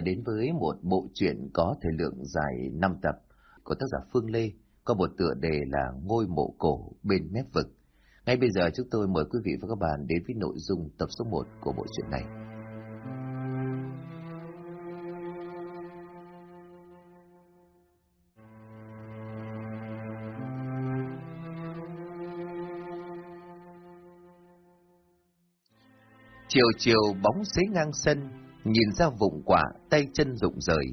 đến với một bộ truyện có thời lượng dài 5 tập của tác giả Phương Lê, có một tựa đề là Ngôi mộ cổ bên mép vực. Ngay bây giờ chúng tôi mời quý vị và các bạn đến với nội dung tập số 1 của bộ truyện này. Chiều chiều bóng xế ngang sân, nhìn ra vụng quả, tay chân rụng rời.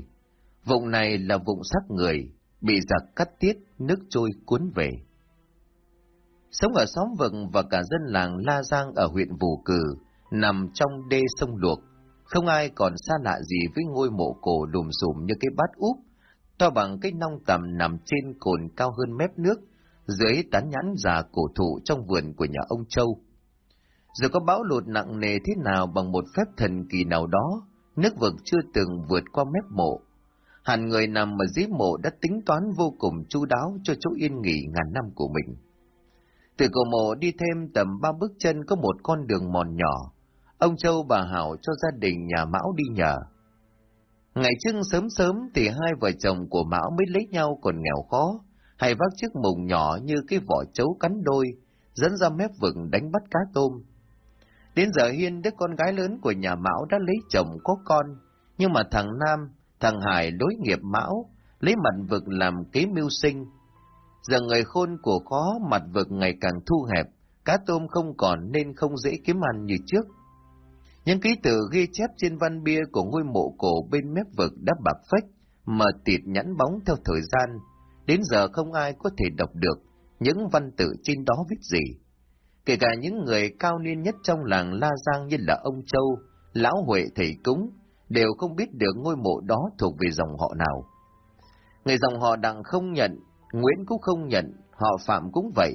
Vụng này là vụng xác người, bị giặc cắt tiết, nước trôi cuốn về. Sống ở xóm vựng và cả dân làng La Giang ở huyện Vù Cử, nằm trong đê sông Luộc, không ai còn xa lạ gì với ngôi mộ cổ đùm sùm như cái bát úp, to bằng cái nong tầm nằm trên cồn cao hơn mép nước, dưới tán nhãn già cổ thụ trong vườn của nhà ông Châu. Dù có bão lụt nặng nề thế nào bằng một phép thần kỳ nào đó, nước vực chưa từng vượt qua mép mộ. Hàn người nằm ở dưới mộ đã tính toán vô cùng chu đáo cho chỗ yên nghỉ ngàn năm của mình. Từ cổ mộ đi thêm tầm ba bước chân có một con đường mòn nhỏ. Ông Châu bà Hảo cho gia đình nhà Mão đi nhờ. Ngày trưng sớm sớm thì hai vợ chồng của Mão mới lấy nhau còn nghèo khó, hay vác chiếc mùng nhỏ như cái vỏ chấu cắn đôi, dẫn ra mép vực đánh bắt cá tôm. Đến giờ Hiên đứa con gái lớn của nhà Mão đã lấy chồng có con, nhưng mà thằng Nam, thằng Hải đối nghiệp Mão, lấy mặt vực làm kế mưu sinh. Giờ người khôn của khó mặt vực ngày càng thu hẹp, cá tôm không còn nên không dễ kiếm ăn như trước. Những ký tự ghi chép trên văn bia của ngôi mộ cổ bên mép vực đã bạc phách, mờ tịt nhẵn bóng theo thời gian. Đến giờ không ai có thể đọc được những văn tự trên đó viết gì. Kể cả những người cao niên nhất trong làng La Giang như là ông Châu, Lão Huệ Thầy Cúng, đều không biết được ngôi mộ đó thuộc về dòng họ nào. Người dòng họ Đặng không nhận, Nguyễn cũng không nhận, họ Phạm cũng vậy,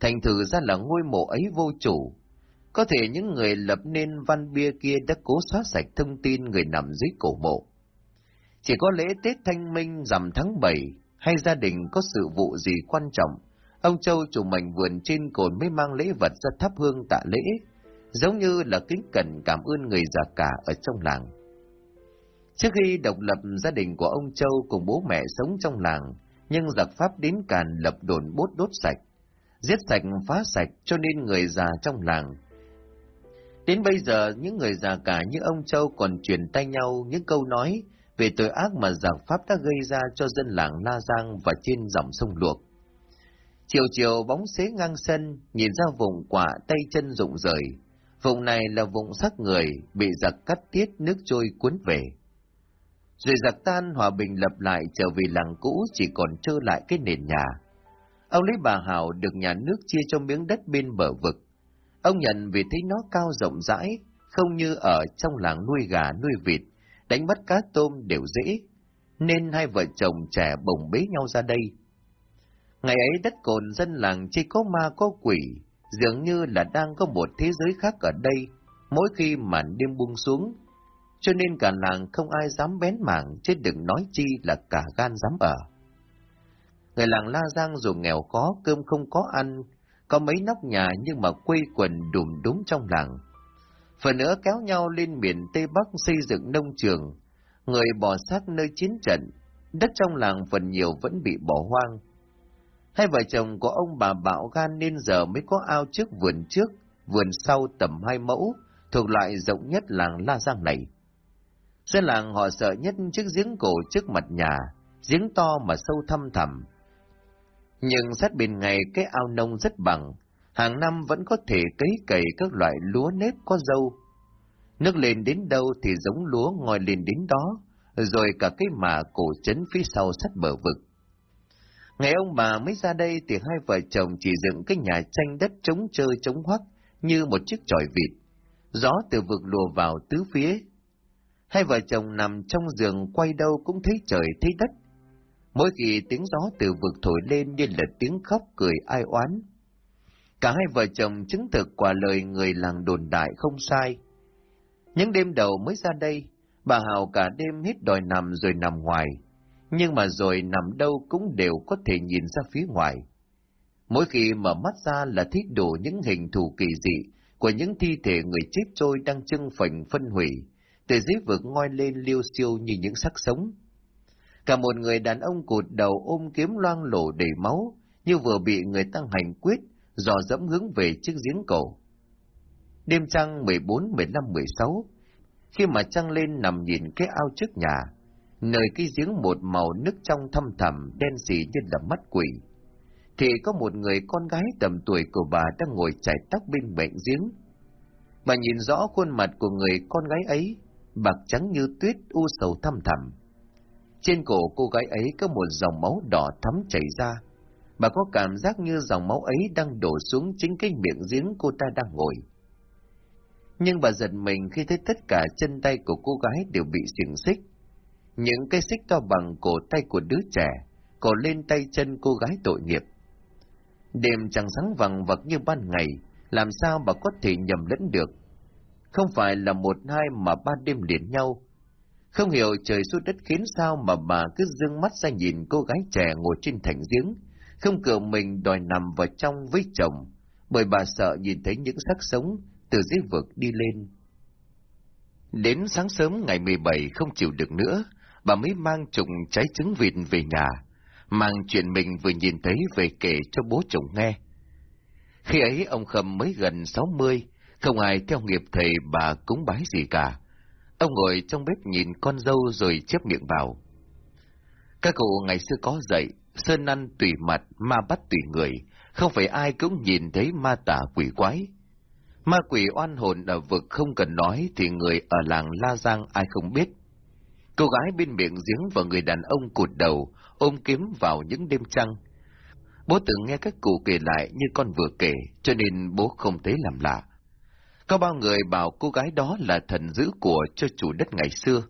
thành thử ra là ngôi mộ ấy vô chủ. Có thể những người lập nên văn bia kia đã cố xóa sạch thông tin người nằm dưới cổ mộ. Chỉ có lễ Tết Thanh Minh rằm tháng 7 hay gia đình có sự vụ gì quan trọng, Ông Châu chủ mảnh vườn trên cồn mới mang lễ vật ra thắp hương tạ lễ, giống như là kính cẩn cảm ơn người già cả ở trong làng. Trước khi độc lập gia đình của ông Châu cùng bố mẹ sống trong làng, nhưng giặc Pháp đến càn lập đồn bốt đốt sạch, giết sạch phá sạch cho nên người già trong làng. Đến bây giờ, những người già cả như ông Châu còn truyền tay nhau những câu nói về tội ác mà giặc Pháp đã gây ra cho dân làng La Giang và trên dòng sông Luộc. Chiều chiều bóng xế ngang sân, nhìn ra vùng quả tay chân rụng rời. Vùng này là vùng xác người, bị giặc cắt tiết nước trôi cuốn về. Rồi giặc tan hòa bình lập lại trở về làng cũ chỉ còn trơ lại cái nền nhà. Ông lấy bà Hảo được nhà nước chia cho miếng đất bên bờ vực. Ông nhận vì thấy nó cao rộng rãi, không như ở trong làng nuôi gà nuôi vịt, đánh bắt cá tôm đều dễ, nên hai vợ chồng trẻ bồng bế nhau ra đây Ngày ấy đất cồn dân làng chỉ có ma có quỷ, dường như là đang có một thế giới khác ở đây, mỗi khi màn đêm buông xuống, cho nên cả làng không ai dám bén mảng, chứ đừng nói chi là cả gan dám ở. Người làng La Giang dù nghèo khó, cơm không có ăn, có mấy nóc nhà nhưng mà quây quần đùm đúng trong làng. Phần nữa kéo nhau lên miền Tây Bắc xây dựng nông trường, người bỏ sát nơi chiến trận, đất trong làng phần nhiều vẫn bị bỏ hoang Hai vợ chồng của ông bà bạo gan nên giờ mới có ao trước vườn trước, vườn sau tầm hai mẫu, thuộc loại rộng nhất làng La Giang này. Dân làng họ sợ nhất chiếc giếng cổ trước mặt nhà, giếng to mà sâu thăm thẳm. Nhưng sát bên ngày cái ao nông rất bằng, hàng năm vẫn có thể cấy cày các loại lúa nếp có dâu. Nước lên đến đâu thì giống lúa ngòi lên đến đó, rồi cả cái mả cổ trấn phía sau sát bờ vực. Ngày ông bà mới ra đây thì hai vợ chồng chỉ dựng cái nhà tranh đất trống chơi trống hoắc như một chiếc chòi vịt. Gió từ vực lùa vào tứ phía. Hai vợ chồng nằm trong giường quay đâu cũng thấy trời thấy đất. Mỗi khi tiếng gió từ vực thổi lên như là tiếng khóc cười ai oán. Cả hai vợ chồng chứng thực quả lời người làng đồn đại không sai. Những đêm đầu mới ra đây, bà Hào cả đêm hít đòi nằm rồi nằm ngoài, nhưng mà rồi nằm đâu cũng đều có thể nhìn ra phía ngoài. Mỗi khi mở mắt ra là thích đủ những hình thù kỳ dị của những thi thể người chết trôi đang trưng phình phân hủy, từ dưới vực ngoi lên liêu siêu như những sắc sống. Cả một người đàn ông cụt đầu ôm kiếm loang lổ đầy máu, như vừa bị người tăng hành quyết, dò dẫm hướng về chiếc giếng cổ. Đêm trăng 14, 15, 16, khi mà trăng lên nằm nhìn cái ao trước nhà, nơi cái giếng một màu nước trong thâm thẳm đen sì như là mắt quỷ, thì có một người con gái tầm tuổi của bà đang ngồi chải tóc bên bệnh giếng. Bà nhìn rõ khuôn mặt của người con gái ấy, bạc trắng như tuyết u sầu thăm thẳm. Trên cổ cô gái ấy có một dòng máu đỏ thắm chảy ra. Bà có cảm giác như dòng máu ấy đang đổ xuống chính cái miệng giếng cô ta đang ngồi. Nhưng bà giật mình khi thấy tất cả chân tay của cô gái đều bị xiềng xích. Những cái xích to bằng cổ tay của đứa trẻ, cổ lên tay chân cô gái tội nghiệp. Đêm chẳng sáng vàng vật như ban ngày, làm sao bà có thể nhầm lẫn được. Không phải là một hai mà ba đêm liền nhau. Không hiểu trời suốt đất khiến sao mà bà cứ dương mắt ra nhìn cô gái trẻ ngồi trên thành giếng, không cửa mình đòi nằm vào trong với chồng, bởi bà sợ nhìn thấy những xác sống từ dưới vực đi lên. Đến sáng sớm ngày 17 không chịu được nữa, bà mới mang trùng trái trứng vịt về nhà, mang chuyện mình vừa nhìn thấy về kể cho bố chồng nghe. Khi ấy ông Khâm mới gần 60, không ai theo nghiệp thầy bà cúng bái gì cả. Ông ngồi trong bếp nhìn con dâu rồi chép miệng vào. Các cụ ngày xưa có dạy, sơn ăn tùy mặt, ma bắt tùy người, không phải ai cũng nhìn thấy ma tả quỷ quái. Ma quỷ oan hồn ở vực không cần nói thì người ở làng La Giang ai không biết. Cô gái bên miệng giếng và người đàn ông cụt đầu, ôm kiếm vào những đêm trăng. Bố từng nghe các cụ kể lại như con vừa kể, cho nên bố không thấy làm lạ. Có bao người bảo cô gái đó là thần giữ của cho chủ đất ngày xưa.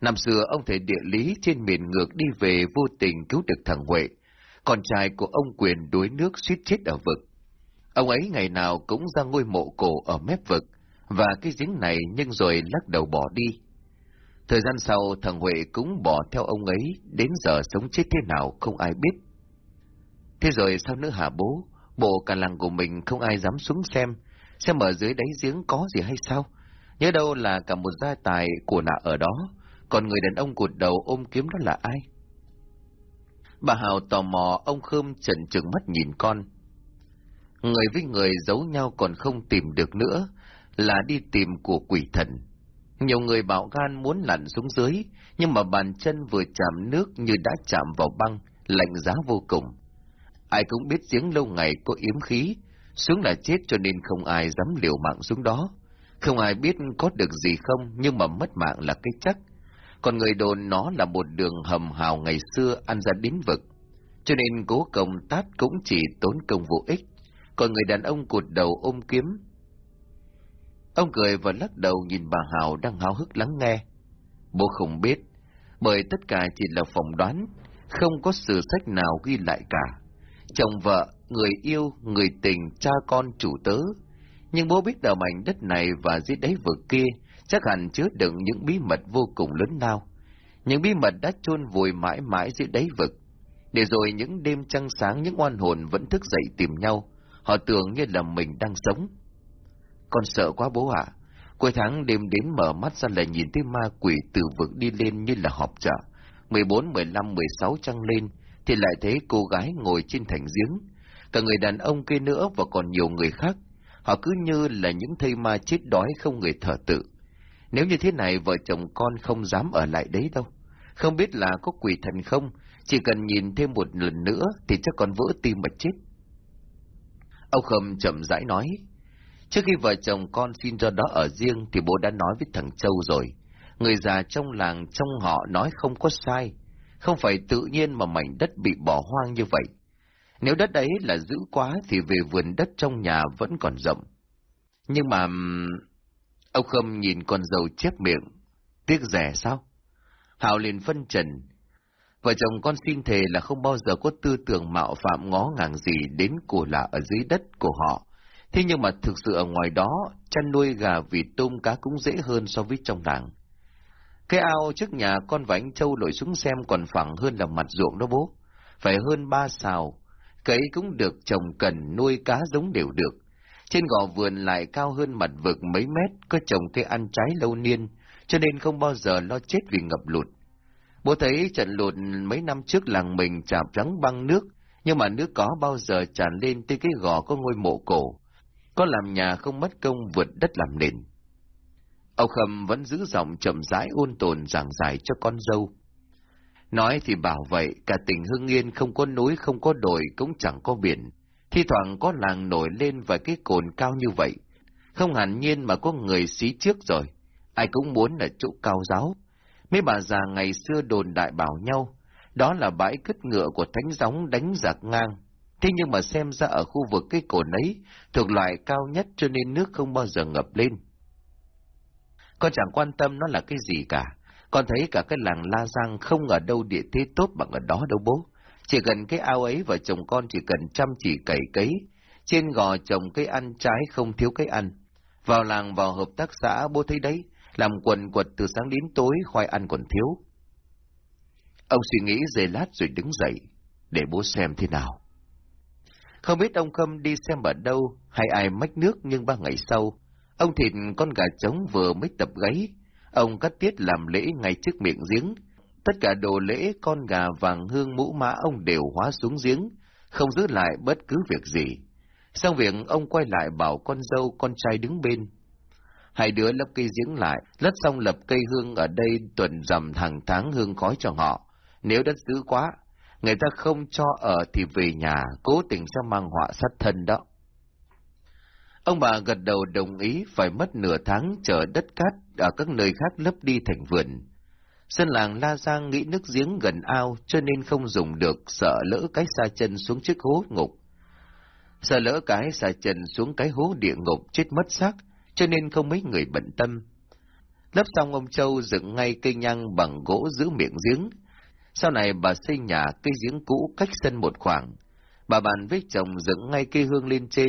Năm xưa ông thầy địa lý trên miền ngược đi về vô tình cứu được thằng Huệ, con trai của ông quyền đuối nước suýt chết ở vực. Ông ấy ngày nào cũng ra ngôi mộ cổ ở mép vực, và cái giếng này nhưng rồi lắc đầu bỏ đi. Thời gian sau, thằng Huệ cũng bỏ theo ông ấy, đến giờ sống chết thế nào không ai biết. Thế rồi sao nữa hả bố? Bộ cả làng của mình không ai dám xuống xem, xem ở dưới đáy giếng có gì hay sao? Nhớ đâu là cả một gia tài của nạ ở đó, còn người đàn ông cụt đầu ôm kiếm đó là ai? Bà Hào tò mò, ông Khơm trần trừng mắt nhìn con. Người với người giấu nhau còn không tìm được nữa, là đi tìm của quỷ thần. Nhiều người bảo gan muốn lặn xuống dưới, nhưng mà bàn chân vừa chạm nước như đã chạm vào băng, lạnh giá vô cùng. Ai cũng biết giếng lâu ngày có yếm khí, xuống là chết cho nên không ai dám liều mạng xuống đó. Không ai biết có được gì không, nhưng mà mất mạng là cái chắc. Còn người đồn nó là một đường hầm hào ngày xưa ăn ra đến vực. Cho nên cố công tát cũng chỉ tốn công vô ích. Còn người đàn ông cụt đầu ôm kiếm. Ông cười và lắc đầu nhìn bà Hào đang háo hức lắng nghe. Bố không biết, bởi tất cả chỉ là phỏng đoán, không có sử sách nào ghi lại cả. Chồng vợ, người yêu, người tình, cha con, chủ tớ. Nhưng bố biết ở mảnh đất này và dưới đáy vực kia chắc hẳn chứa đựng những bí mật vô cùng lớn lao. Những bí mật đã chôn vùi mãi mãi dưới đáy vực. Để rồi những đêm trăng sáng những oan hồn vẫn thức dậy tìm nhau, họ tưởng như là mình đang sống. Con sợ quá bố ạ. Cuối tháng đêm đến mở mắt ra là nhìn thấy ma quỷ từ vực đi lên như là họp chợ. 14, 15, 16 trăng lên, thì lại thấy cô gái ngồi trên thành giếng. Cả người đàn ông kia nữa và còn nhiều người khác. Họ cứ như là những thây ma chết đói không người thở tự. Nếu như thế này vợ chồng con không dám ở lại đấy đâu. Không biết là có quỷ thần không, chỉ cần nhìn thêm một lần nữa thì chắc còn vỡ tim mà chết. Ông Khâm chậm rãi nói, trước khi vợ chồng con xin cho đó ở riêng thì bố đã nói với thằng Châu rồi. Người già trong làng trong họ nói không có sai, không phải tự nhiên mà mảnh đất bị bỏ hoang như vậy. Nếu đất ấy là giữ quá thì về vườn đất trong nhà vẫn còn rộng. Nhưng mà... Ông Khâm nhìn con dâu chép miệng. Tiếc rẻ sao? Hào liền phân trần. Vợ chồng con xin thề là không bao giờ có tư tưởng mạo phạm ngó ngàng gì đến của lạ ở dưới đất của họ. Thế nhưng mà thực sự ở ngoài đó, chăn nuôi gà vịt tôm cá cũng dễ hơn so với trong làng. Cái ao trước nhà con và anh Châu lội xuống xem còn phẳng hơn là mặt ruộng đó bố. Phải hơn ba xào. Cấy cũng được trồng cần nuôi cá giống đều được. Trên gò vườn lại cao hơn mặt vực mấy mét, có trồng cây ăn trái lâu niên, cho nên không bao giờ lo chết vì ngập lụt. Bố thấy trận lụt mấy năm trước làng mình chạm trắng băng nước, nhưng mà nước có bao giờ tràn lên tới cái gò có ngôi mộ cổ. Có làm nhà không mất công vượt đất làm nền. Ông Khâm vẫn giữ giọng chậm rãi ôn tồn giảng giải cho con dâu. Nói thì bảo vậy, cả tỉnh Hưng Yên không có núi, không có đồi, cũng chẳng có biển. Thi thoảng có làng nổi lên vài cái cồn cao như vậy. Không hẳn nhiên mà có người xí trước rồi. Ai cũng muốn là chỗ cao giáo. Mấy bà già ngày xưa đồn đại bảo nhau, đó là bãi cứt ngựa của thánh gióng đánh giặc ngang. Thế nhưng mà xem ra ở khu vực cái cồn ấy, thuộc loại cao nhất cho nên nước không bao giờ ngập lên. Con chẳng quan tâm nó là cái gì cả. Con thấy cả cái làng La Giang không ở đâu địa thế tốt bằng ở đó đâu bố. Chỉ cần cái ao ấy và chồng con chỉ cần chăm chỉ cày cấy. Trên gò trồng cây ăn trái không thiếu cây ăn. Vào làng vào hợp tác xã bố thấy đấy, làm quần quật từ sáng đến tối khoai ăn còn thiếu. Ông suy nghĩ dây lát rồi đứng dậy, để bố xem thế nào. Không biết ông Khâm đi xem ở đâu, hay ai mách nước nhưng ba ngày sau, ông thịt con gà trống vừa mới tập gáy, ông cắt tiết làm lễ ngay trước miệng giếng. Tất cả đồ lễ con gà vàng hương mũ mã ông đều hóa xuống giếng, không giữ lại bất cứ việc gì. Xong việc ông quay lại bảo con dâu con trai đứng bên. Hai đứa lấp cây giếng lại, lất xong lập cây hương ở đây tuần rằm hàng tháng hương khói cho họ. Nếu đất dữ quá, người ta không cho ở thì về nhà, cố tình sẽ mang họa sát thân đó. Ông bà gật đầu đồng ý phải mất nửa tháng chờ đất cát ở các nơi khác lấp đi thành vườn. Dân làng La Giang nghĩ nước giếng gần ao cho nên không dùng được, sợ lỡ cái xa chân xuống chiếc hố ngục. Sợ lỡ cái xa chân xuống cái hố địa ngục chết mất xác, cho nên không mấy người bận tâm. Lấp xong ông Châu dựng ngay cây nhang bằng gỗ giữ miệng giếng. Sau này bà xây nhà cây giếng cũ cách sân một khoảng. Bà bàn với chồng dựng ngay cây hương lên trên,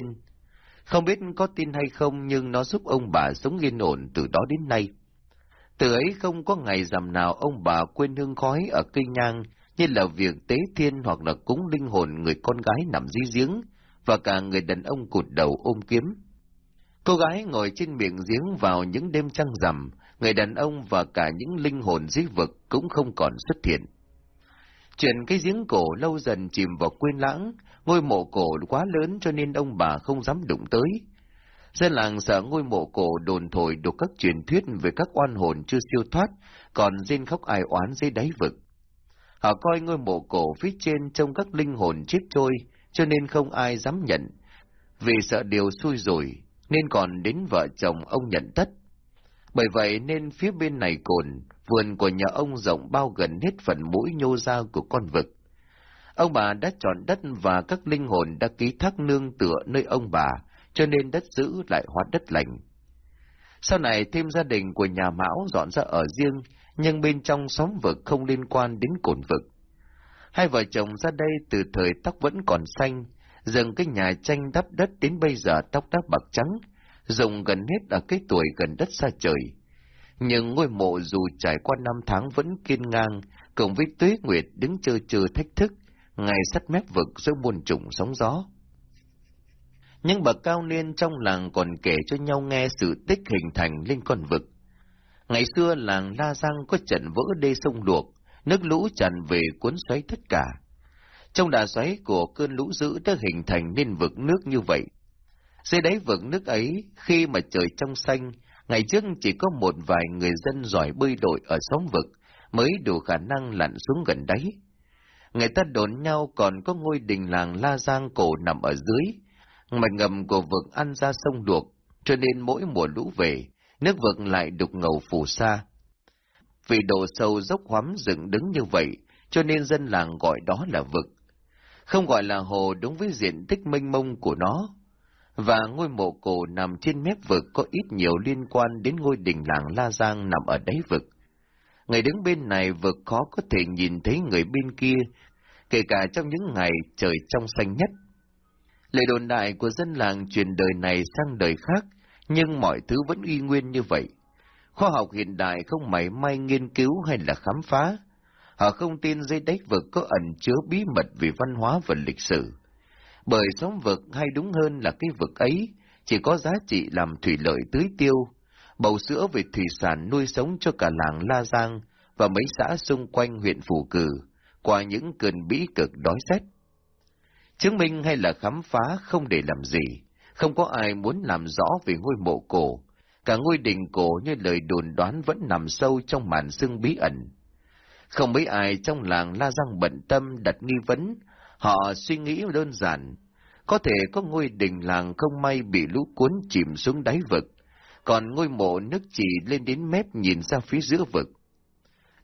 không biết có tin hay không nhưng nó giúp ông bà sống yên ổn từ đó đến nay. Từ ấy không có ngày rằm nào ông bà quên hương khói ở cây nhang như là việc tế thiên hoặc là cúng linh hồn người con gái nằm dưới giếng và cả người đàn ông cụt đầu ôm kiếm. Cô gái ngồi trên miệng giếng vào những đêm trăng rằm, người đàn ông và cả những linh hồn dưới vực cũng không còn xuất hiện. Chuyện cái giếng cổ lâu dần chìm vào quên lãng, ngôi mộ cổ quá lớn cho nên ông bà không dám đụng tới. Dân làng sợ ngôi mộ cổ đồn thổi đục các truyền thuyết về các oan hồn chưa siêu thoát, còn rên khóc ai oán dưới đáy vực. Họ coi ngôi mộ cổ phía trên trong các linh hồn chết trôi, cho nên không ai dám nhận. Vì sợ điều xui rồi nên còn đến vợ chồng ông nhận tất. Bởi vậy nên phía bên này cồn, vườn của nhà ông rộng bao gần hết phần mũi nhô ra của con vực. Ông bà đã chọn đất và các linh hồn đã ký thác nương tựa nơi ông bà, cho nên đất giữ lại hóa đất lành. Sau này thêm gia đình của nhà Mão dọn ra ở riêng, nhưng bên trong xóm vực không liên quan đến cồn vực. Hai vợ chồng ra đây từ thời tóc vẫn còn xanh, dần cái nhà tranh đắp đất đến bây giờ tóc đã bạc trắng, dùng gần hết ở cái tuổi gần đất xa trời. Nhưng ngôi mộ dù trải qua năm tháng vẫn kiên ngang, cùng với tuế nguyệt đứng chơ chơ thách thức, ngày sắt mép vực giữa muôn trùng sóng gió. Những bậc cao niên trong làng còn kể cho nhau nghe sự tích hình thành lên con vực. Ngày xưa làng La Giang có trận vỡ đê sông luộc, nước lũ tràn về cuốn xoáy tất cả. Trong đà xoáy của cơn lũ dữ đã hình thành nên vực nước như vậy. Dưới đáy vực nước ấy, khi mà trời trong xanh, ngày trước chỉ có một vài người dân giỏi bơi lội ở xóm vực mới đủ khả năng lặn xuống gần đáy. Người ta đồn nhau còn có ngôi đình làng La Giang cổ nằm ở dưới, mạch ngầm của vực ăn ra sông đuộc, cho nên mỗi mùa lũ về, nước vực lại đục ngầu phù sa. Vì độ sâu dốc hoắm dựng đứng như vậy, cho nên dân làng gọi đó là vực. Không gọi là hồ đúng với diện tích mênh mông của nó. Và ngôi mộ cổ nằm trên mép vực có ít nhiều liên quan đến ngôi đình làng La Giang nằm ở đáy vực. Người đứng bên này vực khó có thể nhìn thấy người bên kia kể cả trong những ngày trời trong xanh nhất. Lời đồn đại của dân làng truyền đời này sang đời khác, nhưng mọi thứ vẫn uy nguyên như vậy. Khoa học hiện đại không mảy may nghiên cứu hay là khám phá. Họ không tin dây đáy vực có ẩn chứa bí mật về văn hóa và lịch sử. Bởi sống vực hay đúng hơn là cái vực ấy chỉ có giá trị làm thủy lợi tưới tiêu, bầu sữa về thủy sản nuôi sống cho cả làng La Giang và mấy xã xung quanh huyện Phù Cử, qua những cơn bĩ cực đói rét. Chứng minh hay là khám phá không để làm gì, không có ai muốn làm rõ về ngôi mộ cổ, cả ngôi đình cổ như lời đồn đoán vẫn nằm sâu trong màn xương bí ẩn. Không mấy ai trong làng La Giang bận tâm đặt nghi vấn, họ suy nghĩ đơn giản, có thể có ngôi đình làng không may bị lũ cuốn chìm xuống đáy vực, còn ngôi mộ nước chỉ lên đến mép nhìn ra phía giữa vực.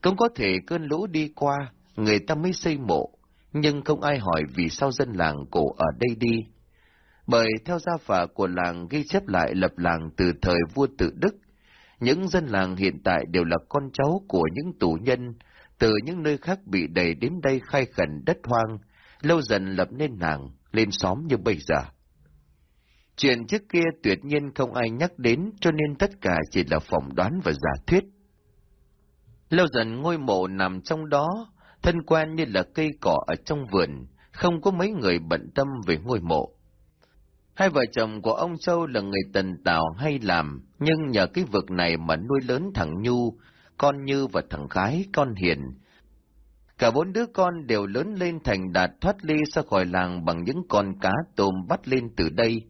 Cũng có thể cơn lũ đi qua, người ta mới xây mộ, nhưng không ai hỏi vì sao dân làng cổ ở đây đi. Bởi theo gia phả của làng ghi chép lại lập làng từ thời vua tự Đức, những dân làng hiện tại đều là con cháu của những tù nhân, từ những nơi khác bị đẩy đến đây khai khẩn đất hoang, lâu dần lập nên nàng lên xóm như bây giờ. Chuyện trước kia tuyệt nhiên không ai nhắc đến cho nên tất cả chỉ là phỏng đoán và giả thuyết. Lâu dần ngôi mộ nằm trong đó, thân quen như là cây cỏ ở trong vườn, không có mấy người bận tâm về ngôi mộ. Hai vợ chồng của ông Châu là người tần tào hay làm, nhưng nhờ cái vực này mà nuôi lớn thằng Nhu, con Như và thằng Khái, con Hiền. Cả bốn đứa con đều lớn lên thành đạt thoát ly ra khỏi làng bằng những con cá tôm bắt lên từ đây.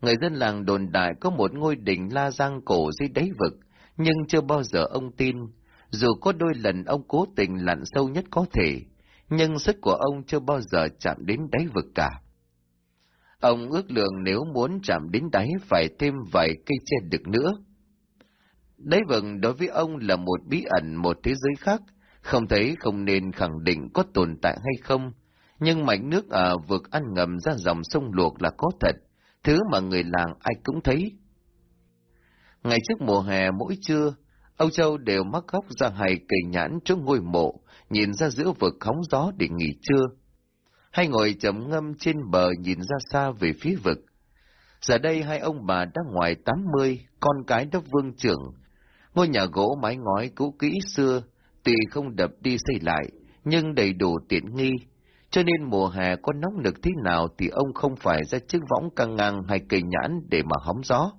Người dân làng đồn đại có một ngôi đỉnh la giang cổ dưới đáy vực, nhưng chưa bao giờ ông tin, dù có đôi lần ông cố tình lặn sâu nhất có thể, nhưng sức của ông chưa bao giờ chạm đến đáy vực cả. Ông ước lượng nếu muốn chạm đến đáy phải thêm vài cây tre được nữa. Đáy vực đối với ông là một bí ẩn, một thế giới khác, không thấy không nên khẳng định có tồn tại hay không, nhưng mảnh nước ở vực ăn ngầm ra dòng sông luộc là có thật, thứ mà người làng ai cũng thấy. Ngày trước mùa hè mỗi trưa, Âu Châu đều mắc góc ra hài cây nhãn trước ngôi mộ, nhìn ra giữa vực hóng gió để nghỉ trưa. hay ngồi chấm ngâm trên bờ nhìn ra xa về phía vực. Giờ đây hai ông bà đã ngoài tám mươi, con cái đã vương trưởng. Ngôi nhà gỗ mái ngói cũ kỹ xưa, tuy không đập đi xây lại, nhưng đầy đủ tiện nghi. Cho nên mùa hè có nóng nực thế nào thì ông không phải ra chiếc võng căng ngang hay cây nhãn để mà hóng gió.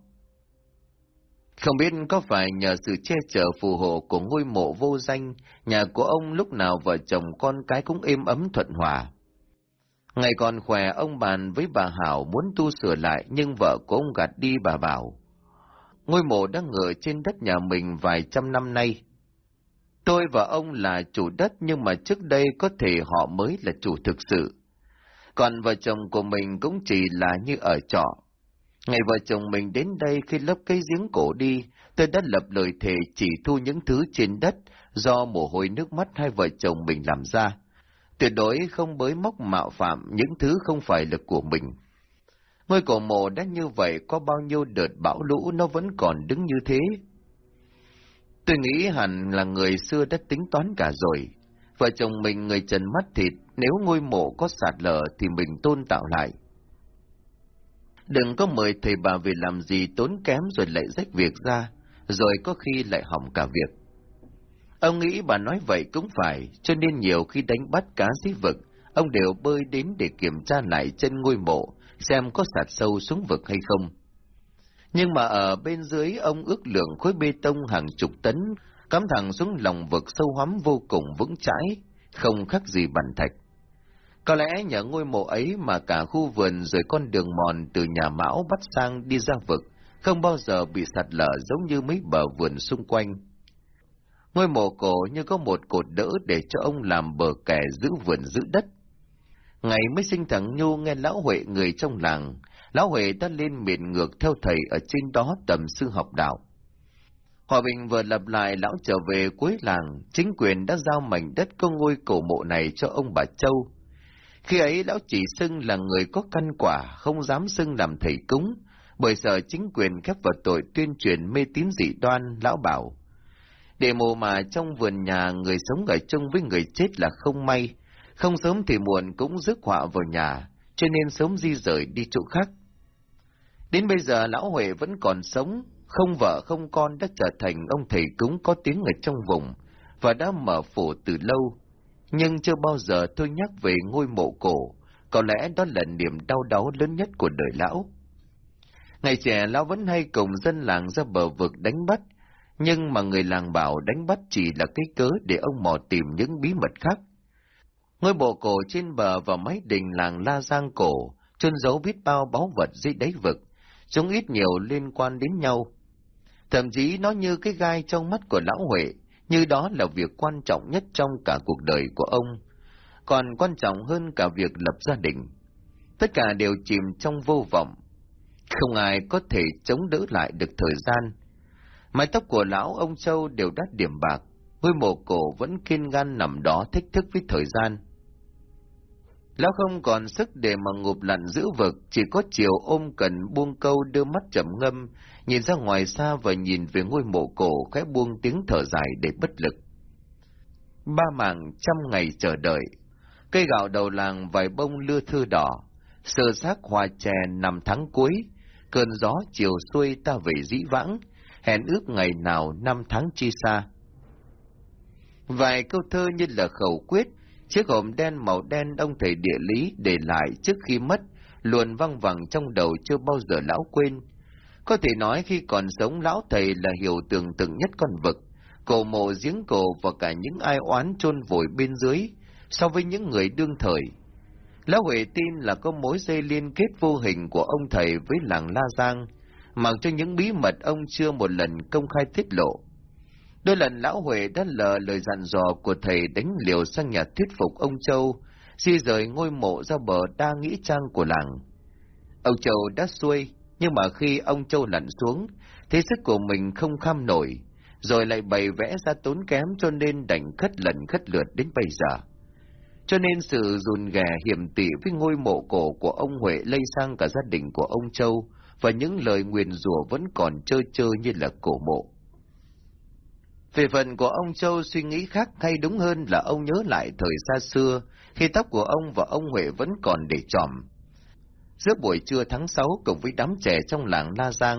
Không biết có phải nhờ sự che chở phù hộ của ngôi mộ vô danh, nhà của ông lúc nào vợ chồng con cái cũng êm ấm thuận hòa. Ngày còn khỏe, ông bàn với bà Hảo muốn tu sửa lại, nhưng vợ của ông gạt đi bà bảo. Ngôi mộ đang ngựa trên đất nhà mình vài trăm năm nay. Tôi và ông là chủ đất nhưng mà trước đây có thể họ mới là chủ thực sự. Còn vợ chồng của mình cũng chỉ là như ở trọ, Ngày vợ chồng mình đến đây khi lấp cây giếng cổ đi, tôi đã lập lời thề chỉ thu những thứ trên đất do mồ hôi nước mắt hai vợ chồng mình làm ra. Tuyệt đối không bới móc mạo phạm những thứ không phải là của mình. Ngôi cổ mộ đã như vậy có bao nhiêu đợt bão lũ nó vẫn còn đứng như thế. Tôi nghĩ hẳn là người xưa đã tính toán cả rồi. Vợ chồng mình người trần mắt thịt, nếu ngôi mộ có sạt lở thì mình tôn tạo lại Đừng có mời thầy bà về làm gì tốn kém rồi lại rách việc ra, rồi có khi lại hỏng cả việc. Ông nghĩ bà nói vậy cũng phải, cho nên nhiều khi đánh bắt cá dưới vực, ông đều bơi đến để kiểm tra lại chân ngôi mộ, xem có sạt sâu xuống vực hay không. Nhưng mà ở bên dưới ông ước lượng khối bê tông hàng chục tấn, cắm thẳng xuống lòng vực sâu hoắm vô cùng vững chãi, không khác gì bàn thạch. Có lẽ nhờ ngôi mộ ấy mà cả khu vườn rồi con đường mòn từ nhà mão bắt sang đi ra vực, không bao giờ bị sạt lở giống như mấy bờ vườn xung quanh. Ngôi mộ cổ như có một cột đỡ để cho ông làm bờ kè giữ vườn giữ đất. Ngày mới sinh thằng Nhu nghe lão Huệ người trong làng, lão Huệ đã lên miền ngược theo thầy ở trên đó tầm sư học đạo. Hòa Bình vừa lập lại lão trở về cuối làng, chính quyền đã giao mảnh đất có ngôi cổ mộ này cho ông bà Châu. Khi ấy lão chỉ xưng là người có căn quả, không dám xưng làm thầy cúng, bởi sợ chính quyền khép vào tội tuyên truyền mê tín dị đoan, lão bảo. Để mồ mà trong vườn nhà người sống ở chung với người chết là không may, không sớm thì muộn cũng rước họa vào nhà, cho nên sớm di rời đi chỗ khác. Đến bây giờ lão Huệ vẫn còn sống, không vợ không con đã trở thành ông thầy cúng có tiếng ở trong vùng, và đã mở phủ từ lâu, nhưng chưa bao giờ tôi nhắc về ngôi mộ cổ, có lẽ đó là niềm đau đớn lớn nhất của đời lão. Ngày trẻ lão vẫn hay cùng dân làng ra bờ vực đánh bắt, nhưng mà người làng bảo đánh bắt chỉ là cái cớ để ông mò tìm những bí mật khác. Ngôi bộ cổ trên bờ và mái đình làng La Giang cổ, chôn giấu biết bao báu vật dưới đáy vực, chúng ít nhiều liên quan đến nhau. Thậm chí nó như cái gai trong mắt của lão Huệ, như đó là việc quan trọng nhất trong cả cuộc đời của ông, còn quan trọng hơn cả việc lập gia đình. Tất cả đều chìm trong vô vọng. Không ai có thể chống đỡ lại được thời gian. Mái tóc của lão ông Châu đều đắt điểm bạc, ngôi mộ cổ vẫn kiên gan nằm đó thách thức với thời gian. Lão không còn sức để mà ngụp lặn giữ vực, chỉ có chiều ôm cần buông câu đưa mắt chậm ngâm, nhìn ra ngoài xa và nhìn về ngôi mộ cổ khẽ buông tiếng thở dài để bất lực. Ba mảng trăm ngày chờ đợi, cây gạo đầu làng vài bông lưa thư đỏ, sơ xác hoa chè nằm tháng cuối, cơn gió chiều xuôi ta về dĩ vãng, hẹn ước ngày nào năm tháng chi xa. Vài câu thơ như là khẩu quyết, chiếc hộp đen màu đen ông thầy địa lý để lại trước khi mất, luôn văng vẳng trong đầu chưa bao giờ lão quên. Có thể nói khi còn sống lão thầy là hiểu tường từng nhất con vực, cổ mộ giếng cổ và cả những ai oán chôn vội bên dưới, so với những người đương thời. Lão Huệ tin là có mối dây liên kết vô hình của ông thầy với làng La Giang, mặc cho những bí mật ông chưa một lần công khai tiết lộ. Đôi lần Lão Huệ đã lờ lời dặn dò của thầy đánh liều sang nhà thuyết phục ông Châu, di rời ngôi mộ ra bờ đa nghĩ trang của làng. Ông Châu đã xuôi, nhưng mà khi ông Châu lặn xuống, thế sức của mình không kham nổi, rồi lại bày vẽ ra tốn kém cho nên đành khất lần khất lượt đến bây giờ. Cho nên sự rùn ghè hiểm tỉ với ngôi mộ cổ của ông Huệ lây sang cả gia đình của ông Châu, và những lời nguyền rủa vẫn còn trơ trơ như là cổ mộ. Về phần của ông Châu suy nghĩ khác hay đúng hơn là ông nhớ lại thời xa xưa, khi tóc của ông và ông Huệ vẫn còn để trọm. Giữa buổi trưa tháng 6 cùng với đám trẻ trong làng La Giang,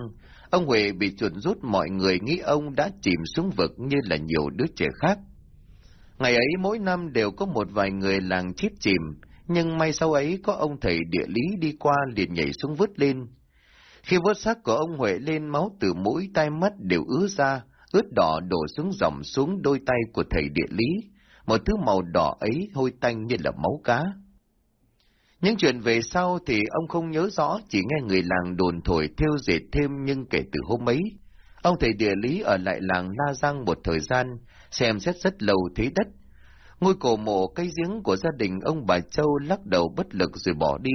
ông Huệ bị chuột rút mọi người nghĩ ông đã chìm xuống vực như là nhiều đứa trẻ khác. Ngày ấy mỗi năm đều có một vài người làng chết chìm, nhưng may sau ấy có ông thầy địa lý đi qua liền nhảy xuống vứt lên. Khi vớt xác của ông Huệ lên máu từ mũi tai mắt đều ứa ra, ướt đỏ đổ xuống dòng xuống đôi tay của thầy địa lý, một thứ màu đỏ ấy hôi tanh như là máu cá. Những chuyện về sau thì ông không nhớ rõ, chỉ nghe người làng đồn thổi theo dệt thêm nhưng kể từ hôm ấy, ông thầy địa lý ở lại làng La Giang một thời gian, xem xét rất lâu thấy đất. Ngôi cổ mộ cây giếng của gia đình ông bà Châu lắc đầu bất lực rồi bỏ đi.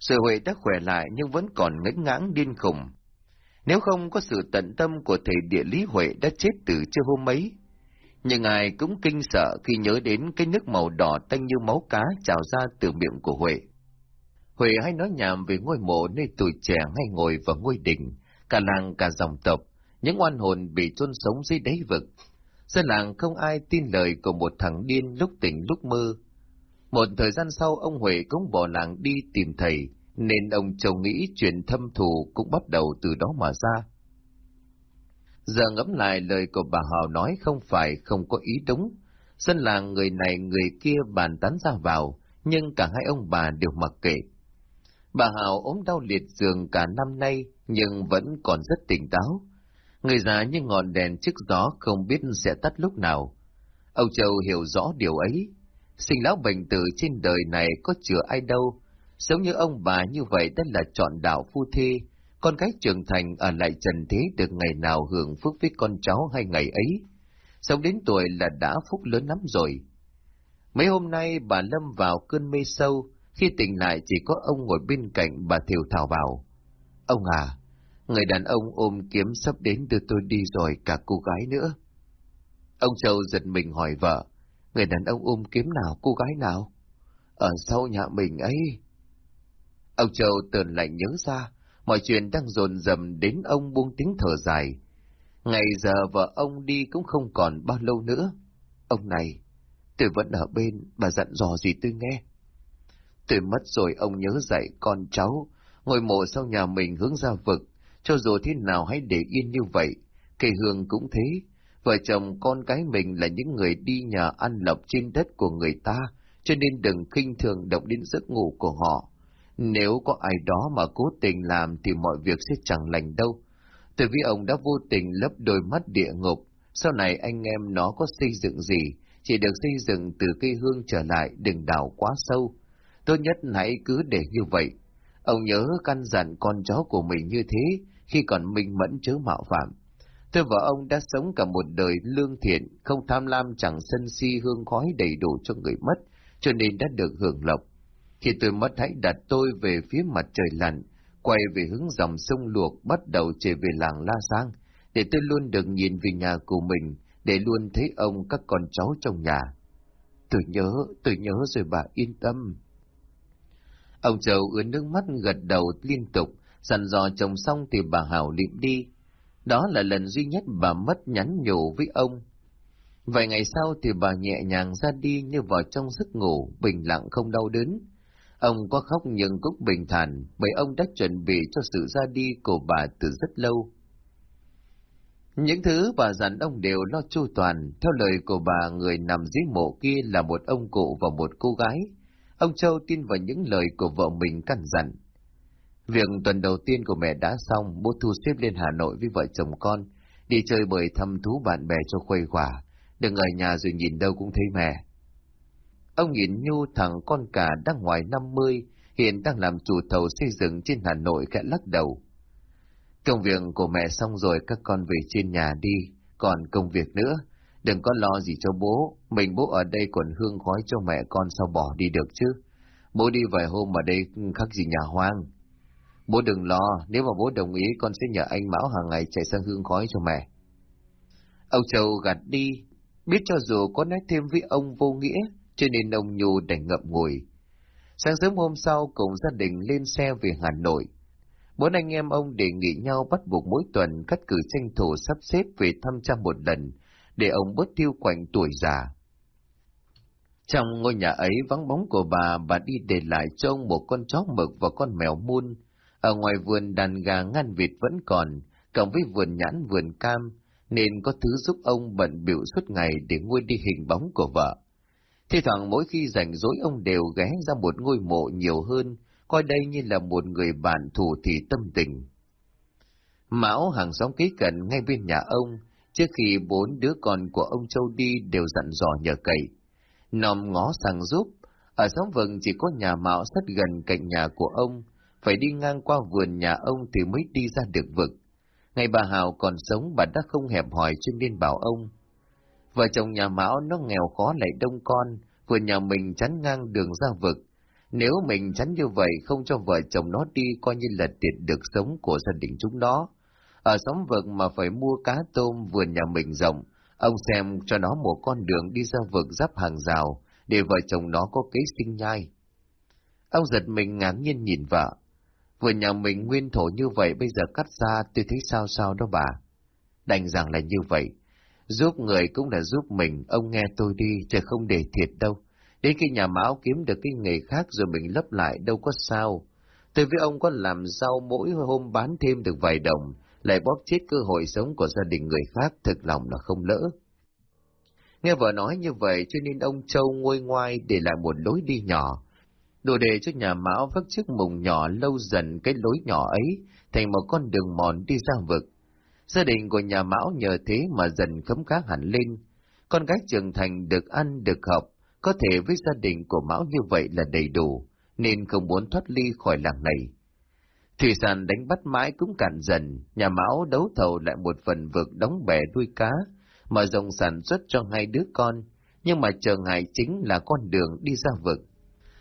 Sự Huệ đã khỏe lại nhưng vẫn còn ngấn ngãng điên khùng. Nếu không có sự tận tâm của thầy địa lý Huệ đã chết từ chưa hôm ấy, nhưng ai cũng kinh sợ khi nhớ đến cái nước màu đỏ tanh như máu cá trào ra từ miệng của Huệ. Huệ hay nói nhảm về ngôi mộ nơi tuổi trẻ hay ngồi vào ngôi đỉnh, cả làng cả dòng tộc, những oan hồn bị chôn sống dưới đáy vực. Dân làng không ai tin lời của một thằng điên lúc tỉnh lúc mơ. Một thời gian sau ông Huệ cũng bỏ làng đi tìm thầy, nên ông chồng nghĩ chuyện thâm thù cũng bắt đầu từ đó mà ra. Giờ ngẫm lại lời của bà Hào nói không phải không có ý đúng. Dân làng người này người kia bàn tán ra vào, nhưng cả hai ông bà đều mặc kệ. Bà Hào ốm đau liệt giường cả năm nay, nhưng vẫn còn rất tỉnh táo. Người già như ngọn đèn trước gió không biết sẽ tắt lúc nào. Âu Châu hiểu rõ điều ấy. Sinh lão bệnh tử trên đời này có chữa ai đâu. Giống như ông bà như vậy đã là chọn đạo phu thê, con gái trưởng thành ở lại trần thế được ngày nào hưởng phước với con cháu hay ngày ấy. Sống đến tuổi là đã phúc lớn lắm rồi. Mấy hôm nay bà Lâm vào cơn mê sâu, khi tỉnh lại chỉ có ông ngồi bên cạnh bà Thiều Thảo bảo. Ông à, người đàn ông ôm kiếm sắp đến đưa tôi đi rồi cả cô gái nữa. Ông Châu giật mình hỏi vợ, người đàn ông ôm kiếm nào, cô gái nào? Ở sau nhà mình ấy. Ông Châu tờn lại nhớ ra, mọi chuyện đang dồn dầm đến ông buông tiếng thở dài. Ngày giờ vợ ông đi cũng không còn bao lâu nữa. Ông này, tôi vẫn ở bên, bà dặn dò gì tôi nghe. Tôi mất rồi ông nhớ dạy con cháu, ngồi mộ sau nhà mình hướng ra vực, cho dù thế nào hãy để yên như vậy, cây hương cũng thế. Vợ chồng con cái mình là những người đi nhà ăn lộc trên đất của người ta, cho nên đừng khinh thường động đến giấc ngủ của họ. Nếu có ai đó mà cố tình làm thì mọi việc sẽ chẳng lành đâu. Từ vì ông đã vô tình lấp đôi mắt địa ngục, sau này anh em nó có xây dựng gì, chỉ được xây dựng từ cây hương trở lại, đừng đào quá sâu. Tốt nhất hãy cứ để như vậy. Ông nhớ căn dặn con cháu của mình như thế, khi còn minh mẫn chớ mạo phạm. Tôi và ông đã sống cả một đời lương thiện, không tham lam chẳng sân si hương khói đầy đủ cho người mất, cho nên đã được hưởng lộc. Khi tôi mất hãy đặt tôi về phía mặt trời lặn, quay về hướng dòng sông luộc bắt đầu trở về làng La Sang, để tôi luôn được nhìn về nhà của mình, để luôn thấy ông các con cháu trong nhà. Tôi nhớ, tôi nhớ rồi bà yên tâm. Ông Châu ướn nước mắt gật đầu liên tục, dặn dò chồng xong thì bà Hảo liệm đi. Đó là lần duy nhất bà mất nhắn nhủ với ông. Vài ngày sau thì bà nhẹ nhàng ra đi như vào trong giấc ngủ, bình lặng không đau đớn. Ông có khóc nhưng cũng bình thản, bởi ông đã chuẩn bị cho sự ra đi của bà từ rất lâu. Những thứ bà dặn ông đều lo chu toàn, theo lời của bà người nằm dưới mộ kia là một ông cụ và một cô gái. Ông Châu tin vào những lời của vợ mình căn dặn. Việc tuần đầu tiên của mẹ đã xong, bố thu xếp lên Hà Nội với vợ chồng con, đi chơi bời thăm thú bạn bè cho khuây khỏa, đừng ở nhà rồi nhìn đâu cũng thấy mẹ. Ông nhìn Nhu thằng con cả đang ngoài năm mươi, hiện đang làm chủ thầu xây dựng trên Hà Nội khẽ lắc đầu. Công việc của mẹ xong rồi các con về trên nhà đi, còn công việc nữa, đừng có lo gì cho bố, mình bố ở đây còn hương khói cho mẹ con sao bỏ đi được chứ. Bố đi vài hôm ở đây khác gì nhà hoang. Bố đừng lo, nếu mà bố đồng ý con sẽ nhờ anh Mão hàng ngày chạy sang hương khói cho mẹ. Ông Châu gạt đi, biết cho dù có nói thêm với ông vô nghĩa, cho nên ông Nhu đành ngậm ngùi. Sáng sớm hôm sau cùng gia đình lên xe về Hà Nội. Bốn anh em ông đề nghị nhau bắt buộc mỗi tuần cắt cử tranh thủ sắp xếp về thăm cha một lần, để ông bớt tiêu quạnh tuổi già. Trong ngôi nhà ấy vắng bóng của bà, bà đi để lại cho ông một con chó mực và con mèo muôn. Ở ngoài vườn đàn gà ngăn vịt vẫn còn, cộng với vườn nhãn vườn cam, nên có thứ giúp ông bận biểu suốt ngày để nguôi đi hình bóng của vợ. Thì thoảng mỗi khi rảnh rỗi ông đều ghé ra một ngôi mộ nhiều hơn, coi đây như là một người bạn thủ thì tâm tình. Mão hàng xóm kế cận ngay bên nhà ông, trước khi bốn đứa con của ông Châu đi đều dặn dò nhờ cậy. Nòm ngó sang giúp, ở xóm vừng chỉ có nhà Mão rất gần cạnh nhà của ông, phải đi ngang qua vườn nhà ông thì mới đi ra được vực. Ngày bà Hào còn sống bà đã không hẹp hỏi cho nên bảo ông. Vợ chồng nhà Mão nó nghèo khó lại đông con, vườn nhà mình chắn ngang đường ra vực. Nếu mình chắn như vậy không cho vợ chồng nó đi coi như là tiệt được sống của gia đình chúng nó. Ở xóm vực mà phải mua cá tôm vườn nhà mình rộng, ông xem cho nó một con đường đi ra vực giáp hàng rào, để vợ chồng nó có kế sinh nhai. Ông giật mình ngạc nhiên nhìn vợ. Vườn nhà mình nguyên thổ như vậy bây giờ cắt ra tôi thấy sao sao đó bà. Đành rằng là như vậy. Giúp người cũng là giúp mình, ông nghe tôi đi, chứ không để thiệt đâu. Đến khi nhà Mão kiếm được cái nghề khác rồi mình lấp lại đâu có sao. Tôi với ông có làm sao mỗi hôm bán thêm được vài đồng, lại bóp chết cơ hội sống của gia đình người khác, thực lòng là không lỡ. Nghe vợ nói như vậy cho nên ông Châu ngôi ngoai để lại một lối đi nhỏ, đồ để cho nhà Mão vác chiếc mùng nhỏ lâu dần cái lối nhỏ ấy thành một con đường mòn đi ra vực. Gia đình của nhà Mão nhờ thế mà dần khấm khá hẳn lên. Con gái trưởng thành được ăn, được học, có thể với gia đình của Mão như vậy là đầy đủ, nên không muốn thoát ly khỏi làng này. Thủy sản đánh bắt mãi cũng cạn dần, nhà Mão đấu thầu lại một phần vực đóng bè nuôi cá, mở rộng sản xuất cho hai đứa con, nhưng mà trở ngại chính là con đường đi ra vực.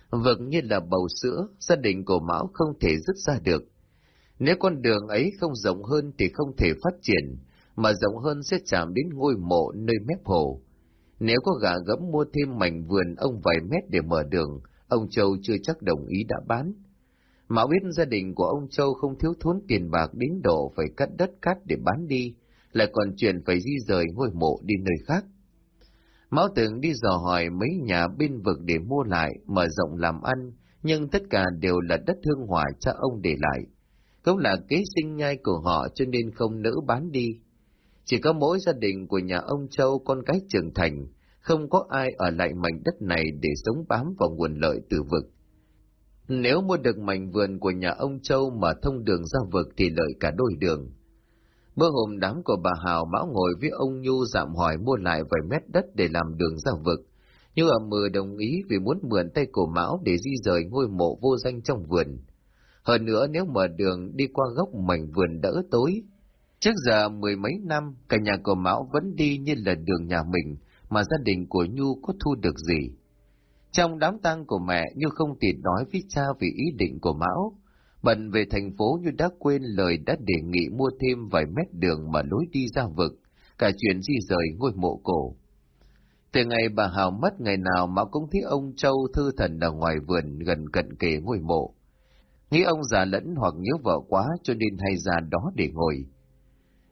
Vực như là bầu sữa, gia đình của Mão không thể dứt ra được. Nếu con đường ấy không rộng hơn thì không thể phát triển, mà rộng hơn sẽ chạm đến ngôi mộ nơi mép hồ. Nếu có gã gẫm mua thêm mảnh vườn ông vài mét để mở đường, ông Châu chưa chắc đồng ý đã bán. Mạo biết gia đình của ông Châu không thiếu thốn tiền bạc đến độ phải cắt đất cát để bán đi, lại còn chuyện phải di rời ngôi mộ đi nơi khác. Mão tưởng đi dò hỏi mấy nhà bên vực để mua lại, mở rộng làm ăn, nhưng tất cả đều là đất thương hỏa cha ông để lại. Cũng là kế sinh nhai của họ cho nên không nỡ bán đi. Chỉ có mỗi gia đình của nhà ông Châu con cái trưởng thành, không có ai ở lại mảnh đất này để sống bám vào nguồn lợi từ vực. Nếu mua được mảnh vườn của nhà ông Châu mà thông đường ra vực thì lợi cả đôi đường. Bữa hôm đám của bà Hào Mão ngồi với ông Nhu dạm hỏi mua lại vài mét đất để làm đường ra vực. Nhưng ở mười đồng ý vì muốn mượn tay của Mão để di rời ngôi mộ vô danh trong vườn. Hơn nữa nếu mở đường đi qua gốc mảnh vườn đỡ tối. Trước giờ mười mấy năm, cả nhà của Mão vẫn đi như là đường nhà mình, mà gia đình của Nhu có thu được gì. Trong đám tang của mẹ, nhu không tiện nói với cha vì ý định của Mão. Bận về thành phố Như đã quên lời đã đề nghị mua thêm vài mét đường mà lối đi ra vực, cả chuyện di rời ngôi mộ cổ. Từ ngày bà Hào mất ngày nào Mão cũng thấy ông Châu thư thần ở ngoài vườn gần cận kề ngôi mộ. Nghĩ ông già lẫn hoặc nhớ vợ quá cho nên hay ra đó để ngồi.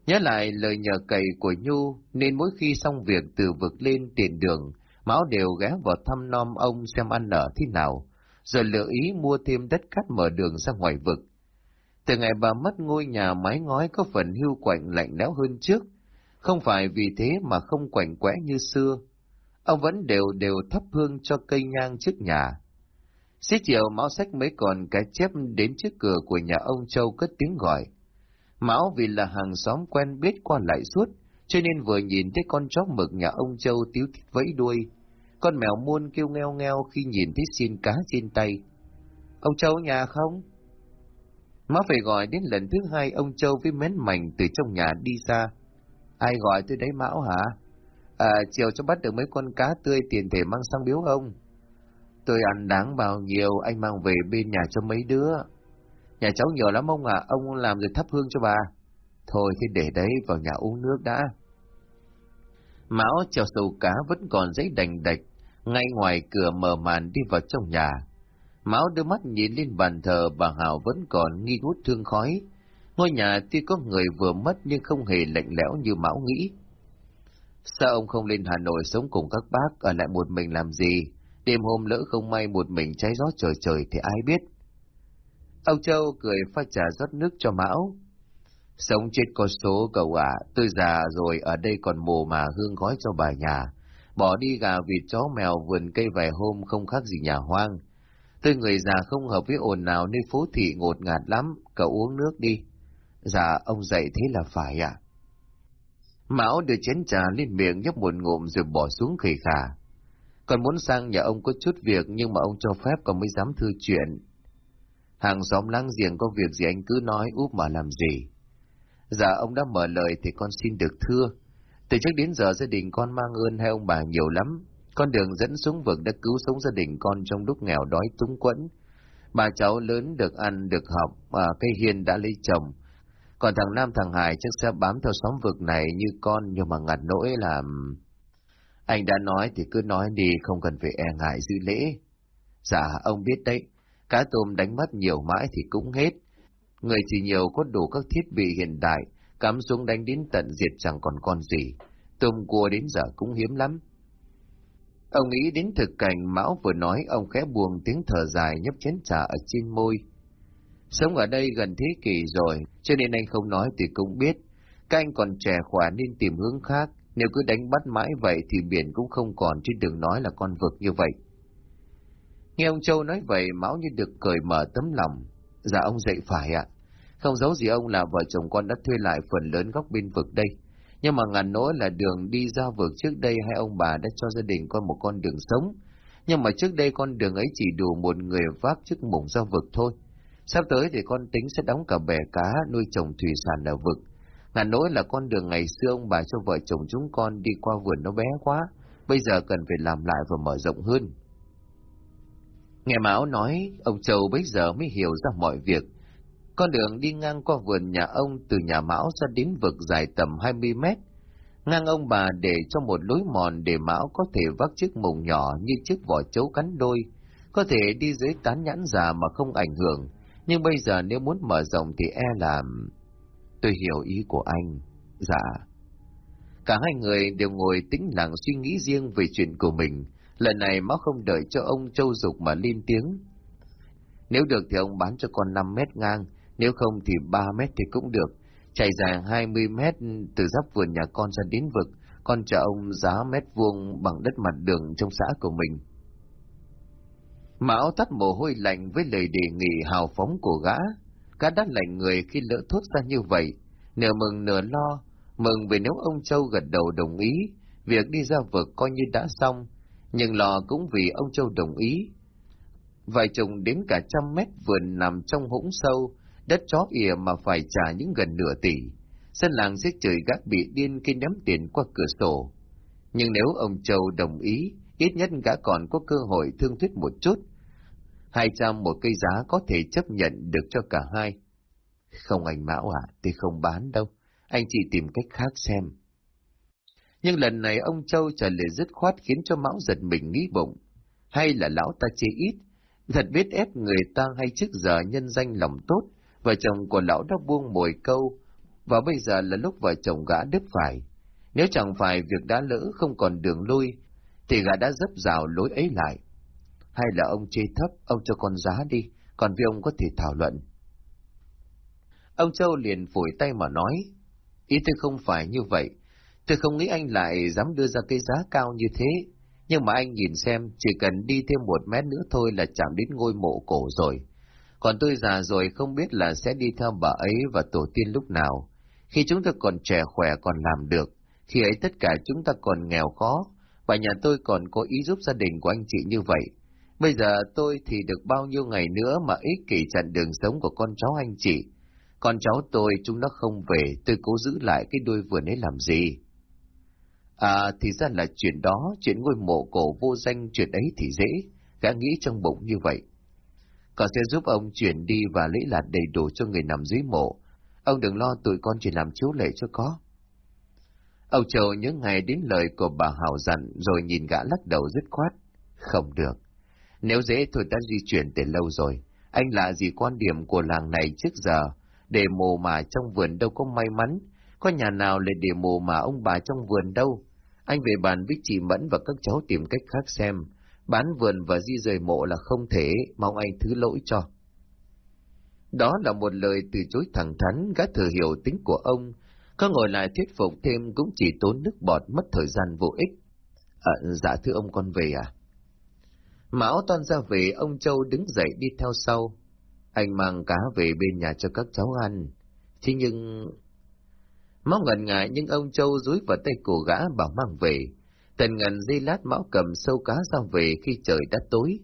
Nhớ lại lời nhờ cậy của Nhu, nên mỗi khi xong việc từ vực lên tiền đường, Mão đều ghé vào thăm nom ông xem ăn ở thế nào, rồi lựa ý mua thêm đất cát mở đường ra ngoài vực. Từ ngày bà mất ngôi nhà mái ngói có phần hưu quạnh lạnh lẽo hơn trước, không phải vì thế mà không quạnh quẽ như xưa. Ông vẫn đều đều thắp hương cho cây nhang trước nhà. Xế chiều Mão sách mấy còn cái chép đến trước cửa của nhà ông Châu cất tiếng gọi. Mão vì là hàng xóm quen biết qua lại suốt, cho nên vừa nhìn thấy con chó mực nhà ông Châu tiếu thích vẫy đuôi. Con mèo muôn kêu ngheo ngheo khi nhìn thấy xin cá trên tay. Ông Châu nhà không? Mão phải gọi đến lần thứ hai ông Châu với mến mảnh từ trong nhà đi ra. Ai gọi tôi đấy Mão hả? À, chiều cho bắt được mấy con cá tươi tiền thể mang sang biếu ông. Tôi ăn đáng bao nhiêu, anh mang về bên nhà cho mấy đứa. Nhà cháu nhiều lắm ông ạ, ông làm rồi thắp hương cho bà. Thôi thì để đấy vào nhà uống nước đã. Mão treo sầu cá vẫn còn giấy đành đạch, ngay ngoài cửa mở màn đi vào trong nhà. Mão đưa mắt nhìn lên bàn thờ bà Hảo vẫn còn nghi ngút thương khói. Ngôi nhà tuy có người vừa mất nhưng không hề lạnh lẽo như Mão nghĩ. Sao ông không lên Hà Nội sống cùng các bác, ở lại một mình làm gì? Đêm hôm lỡ không may một mình cháy gió trời trời thì ai biết? Ông Châu cười pha trà rót nước cho Mão. Sống chết có số cậu ạ, tôi già rồi ở đây còn mồ mà hương gói cho bà nhà. Bỏ đi gà vịt chó mèo vườn cây vài hôm không khác gì nhà hoang. Tôi người già không hợp với ồn nào nên phố thị ngột ngạt lắm, cậu uống nước đi. Dạ, ông dạy thế là phải ạ. Mão đưa chén trà lên miệng nhấp một ngụm rồi bỏ xuống khỉ khà. Còn muốn sang nhà ông có chút việc nhưng mà ông cho phép còn mới dám thư chuyện. Hàng xóm láng giềng có việc gì anh cứ nói úp mà làm gì. Dạ ông đã mở lời thì con xin được thưa. Từ trước đến giờ gia đình con mang ơn hai ông bà nhiều lắm. Con đường dẫn xuống vực đã cứu sống gia đình con trong lúc nghèo đói túng quẫn. Bà cháu lớn được ăn, được học, à, cây hiền đã lấy chồng. Còn thằng Nam thằng Hải chắc sẽ bám theo xóm vực này như con nhưng mà ngặt nỗi là... Anh đã nói thì cứ nói đi, không cần phải e ngại giữ lễ. Dạ, ông biết đấy, cá tôm đánh mất nhiều mãi thì cũng hết. Người chỉ nhiều có đủ các thiết bị hiện đại, cắm xuống đánh đến tận diệt chẳng còn con gì. Tôm cua đến giờ cũng hiếm lắm. Ông nghĩ đến thực cảnh Mão vừa nói, ông khẽ buồn tiếng thở dài nhấp chén trà ở trên môi. Sống ở đây gần thế kỷ rồi, cho nên anh không nói thì cũng biết. Các anh còn trẻ khỏe nên tìm hướng khác, nếu cứ đánh bắt mãi vậy thì biển cũng không còn chứ đừng nói là con vực như vậy. Nghe ông Châu nói vậy, Mão như được cởi mở tấm lòng. Dạ ông dậy phải ạ. Không giấu gì ông là vợ chồng con đã thuê lại phần lớn góc bên vực đây. Nhưng mà ngàn nỗi là đường đi ra vực trước đây hai ông bà đã cho gia đình con một con đường sống. Nhưng mà trước đây con đường ấy chỉ đủ một người vác chiếc mùng ra vực thôi. Sắp tới thì con tính sẽ đóng cả bè cá nuôi trồng thủy sản ở vực. Ngàn nỗi là con đường ngày xưa ông bà cho vợ chồng chúng con đi qua vườn nó bé quá, bây giờ cần phải làm lại và mở rộng hơn. Nghe Mão nói, ông Châu bây giờ mới hiểu ra mọi việc. Con đường đi ngang qua vườn nhà ông từ nhà Mão ra đến vực dài tầm 20 mét. Ngang ông bà để cho một lối mòn để Mão có thể vác chiếc mùng nhỏ như chiếc vỏ chấu cắn đôi, có thể đi dưới tán nhãn già mà không ảnh hưởng. Nhưng bây giờ nếu muốn mở rộng thì e làm. Tôi hiểu ý của anh. Dạ. Cả hai người đều ngồi tĩnh lặng suy nghĩ riêng về chuyện của mình. Lần này Mão không đợi cho ông Châu Dục mà lên tiếng. Nếu được thì ông bán cho con 5 mét ngang, nếu không thì 3 mét thì cũng được. Chạy dài 20 mét từ giáp vườn nhà con ra đến vực, con cho ông giá mét vuông bằng đất mặt đường trong xã của mình. Mão tắt mồ hôi lạnh với lời đề nghị hào phóng của gã. Gã đã lạnh người khi lỡ thốt ra như vậy, nửa mừng nửa lo, mừng vì nếu ông Châu gật đầu đồng ý, việc đi ra vực coi như đã xong, nhưng lo cũng vì ông Châu đồng ý. Vài chồng đến cả trăm mét vườn nằm trong hũng sâu, đất chó ỉa mà phải trả những gần nửa tỷ. Dân làng sẽ chửi gác bị điên khi ném tiền qua cửa sổ. Nhưng nếu ông Châu đồng ý, ít nhất gã còn có cơ hội thương thuyết một chút. Hai trăm một cây giá có thể chấp nhận được cho cả hai. Không anh Mão à, tôi không bán đâu. Anh chỉ tìm cách khác xem. Nhưng lần này ông Châu trả lời dứt khoát khiến cho Mão giật mình nghĩ bụng. Hay là lão ta chê ít, thật biết ép người ta hay trước giờ nhân danh lòng tốt, vợ chồng của lão đã buông mồi câu, và bây giờ là lúc vợ chồng gã đứt phải. Nếu chẳng phải việc đã lỡ không còn đường lui, thì gã đã dấp rào lối ấy lại. Hay là ông chê thấp, ông cho con giá đi, còn với ông có thể thảo luận. Ông Châu liền phủi tay mà nói, ý tôi không phải như vậy, tôi không nghĩ anh lại dám đưa ra cái giá cao như thế, nhưng mà anh nhìn xem, chỉ cần đi thêm một mét nữa thôi là chạm đến ngôi mộ cổ rồi. Còn tôi già rồi không biết là sẽ đi theo bà ấy và tổ tiên lúc nào. Khi chúng ta còn trẻ khỏe còn làm được, khi ấy tất cả chúng ta còn nghèo khó, và nhà tôi còn có ý giúp gia đình của anh chị như vậy. Bây giờ tôi thì được bao nhiêu ngày nữa mà ích kỷ chặn đường sống của con cháu anh chị. Con cháu tôi chúng nó không về, tôi cố giữ lại cái đuôi vườn ấy làm gì? À, thì ra là chuyện đó, chuyện ngôi mộ cổ vô danh, chuyện ấy thì dễ, gã nghĩ trong bụng như vậy. Con sẽ giúp ông chuyển đi và lấy lạt đầy đủ cho người nằm dưới mộ. Ông đừng lo tụi con chỉ làm chiếu lệ cho có. Ông Châu nhớ ngày đến lời của bà Hào dặn rồi nhìn gã lắc đầu dứt khoát. Không được. Nếu dễ tôi đã di chuyển từ lâu rồi. Anh là gì quan điểm của làng này trước giờ? Để mồ mà trong vườn đâu có may mắn. Có nhà nào lại để mồ mà ông bà trong vườn đâu? Anh về bàn với chị Mẫn và các cháu tìm cách khác xem. Bán vườn và di rời mộ là không thể, mong anh thứ lỗi cho. Đó là một lời từ chối thẳng thắn, gã thừa hiểu tính của ông, có ngồi lại thuyết phục thêm cũng chỉ tốn nước bọt mất thời gian vô ích. À, dạ thưa ông con về à? Mão toan ra về, ông Châu đứng dậy đi theo sau. Anh mang cá về bên nhà cho các cháu ăn. Thế nhưng... Mão ngần ngại nhưng ông Châu dúi vào tay cổ gã bảo mang về. Tần ngần di lát Mão cầm sâu cá ra về khi trời đã tối.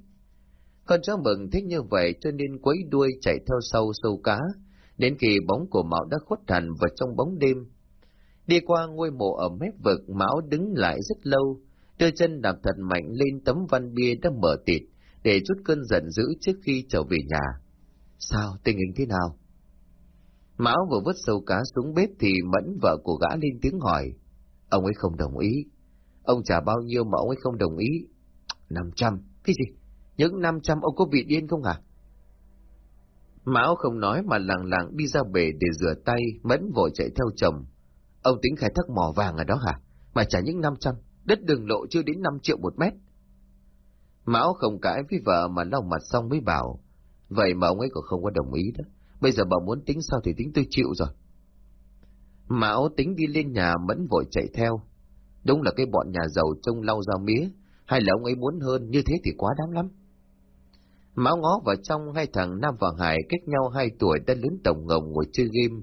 Con chó mừng thích như vậy cho nên quấy đuôi chạy theo sau sâu cá, đến khi bóng của Mão đã khuất hẳn vào trong bóng đêm. Đi qua ngôi mộ ở mép vực, Mão đứng lại rất lâu, đưa chân đạp thật mạnh lên tấm văn bia đã mở tịt, để chút cơn giận dữ trước khi trở về nhà. Sao, tình hình thế nào? Mão vừa vứt sâu cá xuống bếp thì Mẫn vợ của gã lên tiếng hỏi. Ông ấy không đồng ý. Ông trả bao nhiêu mà ông ấy không đồng ý? Năm trăm. Cái gì? Những năm trăm ông có bị điên không à? Mão không nói mà lặng lặng đi ra bể để rửa tay, Mẫn vội chạy theo chồng. Ông tính khai thác mỏ vàng ở đó hả? Mà trả những năm trăm, đất đường lộ chưa đến năm triệu một mét. Mão không cãi với vợ mà lau mặt xong mới bảo, vậy mà ông ấy còn không có đồng ý đó. Bây giờ bà muốn tính sao thì tính tôi chịu rồi. Mão tính đi lên nhà mẫn vội chạy theo. Đúng là cái bọn nhà giàu trông lau ra mía, hay là ông ấy muốn hơn như thế thì quá đáng lắm. Mão ngó vào trong hai thằng Nam và Hải cách nhau hai tuổi đã lớn tổng ngồng ngồi chơi game.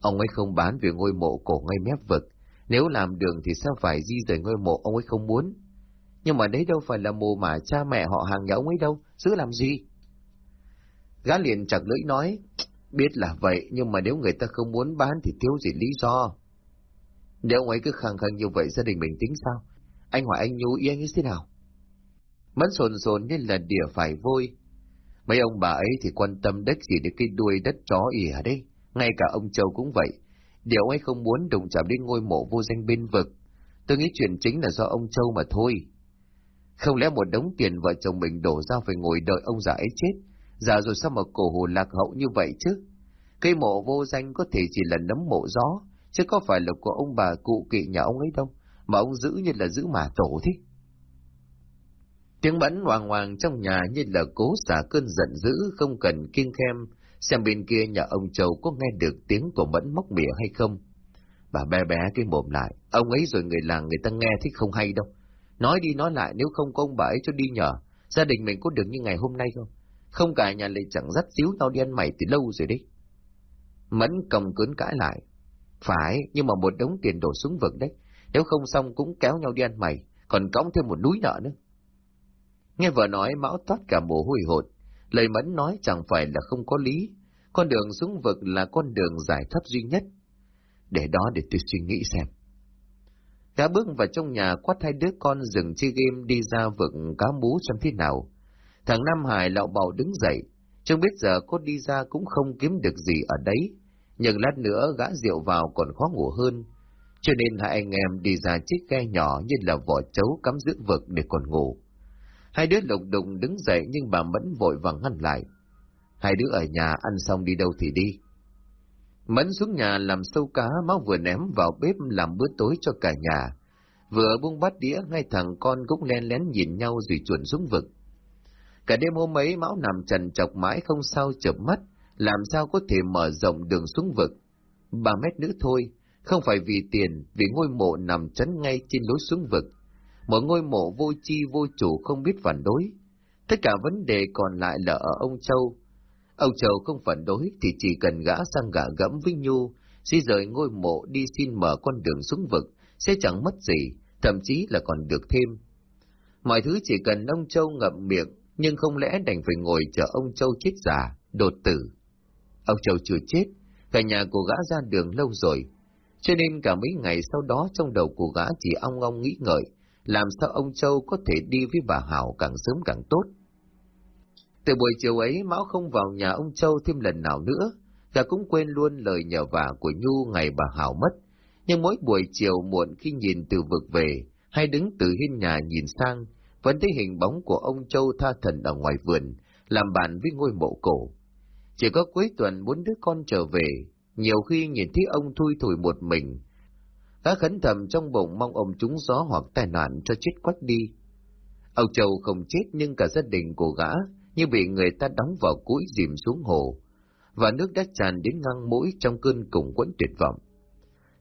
Ông ấy không bán về ngôi mộ cổ ngay mép vực. Nếu làm đường thì sao phải di rời ngôi mộ ông ấy không muốn. Nhưng mà đấy đâu phải là mồ mà cha mẹ họ hàng nhà ông ấy đâu, giữ làm gì? Gã liền chặt lưỡi nói, biết là vậy, nhưng mà nếu người ta không muốn bán thì thiếu gì lý do. Nếu ông ấy cứ khăng khăng như vậy, gia đình mình tính sao? Anh hỏi anh Nhu ý anh ấy thế nào? Mẫn sồn sồn nên là đỉa phải vôi. Mấy ông bà ấy thì quan tâm đất gì đến cái đuôi đất chó ỉa đấy. đây. Ngay cả ông Châu cũng vậy. Điều ấy không muốn đụng chạm đến ngôi mộ vô danh bên vực. Tôi nghĩ chuyện chính là do ông Châu mà thôi. Không lẽ một đống tiền vợ chồng mình đổ ra phải ngồi đợi ông già ấy chết? Già rồi sao mà cổ hồn lạc hậu như vậy chứ? Cây mộ vô danh có thể chỉ là nấm mộ gió, chứ có phải là của ông bà cụ kỵ nhà ông ấy đâu, mà ông giữ như là giữ mà tổ thế. Tiếng bắn hoàng hoàng trong nhà như là cố xả cơn giận dữ không cần kiêng khem, xem bên kia nhà ông Châu có nghe được tiếng của Mẫn móc mỉa hay không. Bà bé bé cái mồm lại, ông ấy rồi người làng người ta nghe thích không hay đâu. Nói đi nói lại nếu không có ông bà ấy cho đi nhờ, Gia đình mình có được như ngày hôm nay không? Không cả nhà lại chẳng dắt xíu nhau đi ăn mày từ lâu rồi đấy. Mẫn cầm cướn cãi lại. Phải, nhưng mà một đống tiền đổ xuống vực đấy. Nếu không xong cũng kéo nhau đi ăn mày, còn cõng thêm một núi nợ nữa. Nghe vợ nói Mão toát cả mồ hôi hột. Lời Mẫn nói chẳng phải là không có lý. Con đường xuống vực là con đường giải thoát duy nhất. Để đó để tôi suy nghĩ xem. Gã bước vào trong nhà quát hai đứa con dừng chơi game đi ra vực cá mú xem thế nào. Thằng Nam Hải lạo bạo đứng dậy, chẳng biết giờ có đi ra cũng không kiếm được gì ở đấy, nhưng lát nữa gã rượu vào còn khó ngủ hơn. Cho nên hai anh em đi ra chiếc ghe nhỏ như là vỏ chấu cắm giữa vực để còn ngủ. Hai đứa lục đụng đứng dậy nhưng bà Mẫn vội vàng ngăn lại. Hai đứa ở nhà ăn xong đi đâu thì đi. Mẫn xuống nhà làm sâu cá, máu vừa ném vào bếp làm bữa tối cho cả nhà. Vừa buông bát đĩa, ngay thằng con cũng len lén nhìn nhau rồi chuẩn xuống vực. Cả đêm hôm ấy Mão nằm trần chọc mãi không sao chợp mắt, làm sao có thể mở rộng đường xuống vực. Ba mét nữa thôi, không phải vì tiền, vì ngôi mộ nằm chắn ngay trên lối xuống vực. Một ngôi mộ vô chi vô chủ không biết phản đối. Tất cả vấn đề còn lại là ở ông Châu. Ông Châu không phản đối thì chỉ cần gã sang gã gẫm với Nhu, di rời ngôi mộ đi xin mở con đường xuống vực, sẽ chẳng mất gì, thậm chí là còn được thêm. Mọi thứ chỉ cần ông Châu ngậm miệng, nhưng không lẽ đành phải ngồi chờ ông Châu chết già, đột tử. Ông Châu chưa chết, cả nhà của gã ra đường lâu rồi, cho nên cả mấy ngày sau đó trong đầu của gã chỉ ong ong nghĩ ngợi, làm sao ông Châu có thể đi với bà Hảo càng sớm càng tốt. Từ buổi chiều ấy, Mão không vào nhà ông Châu thêm lần nào nữa, gã cũng quên luôn lời nhờ vả của Nhu ngày bà Hảo mất. Nhưng mỗi buổi chiều muộn khi nhìn từ vực về, hay đứng từ hiên nhà nhìn sang, vẫn thấy hình bóng của ông Châu tha thần ở ngoài vườn, làm bạn với ngôi mộ cổ. Chỉ có cuối tuần bốn đứa con trở về, nhiều khi nhìn thấy ông thui thủi một mình. Gã khấn thầm trong bụng mong ông trúng gió hoặc tai nạn cho chết quách đi. Ông Châu không chết nhưng cả gia đình của gã như bị người ta đóng vào cũi dìm xuống hồ, và nước đã tràn đến ngang mũi trong cơn cùng quẫn tuyệt vọng.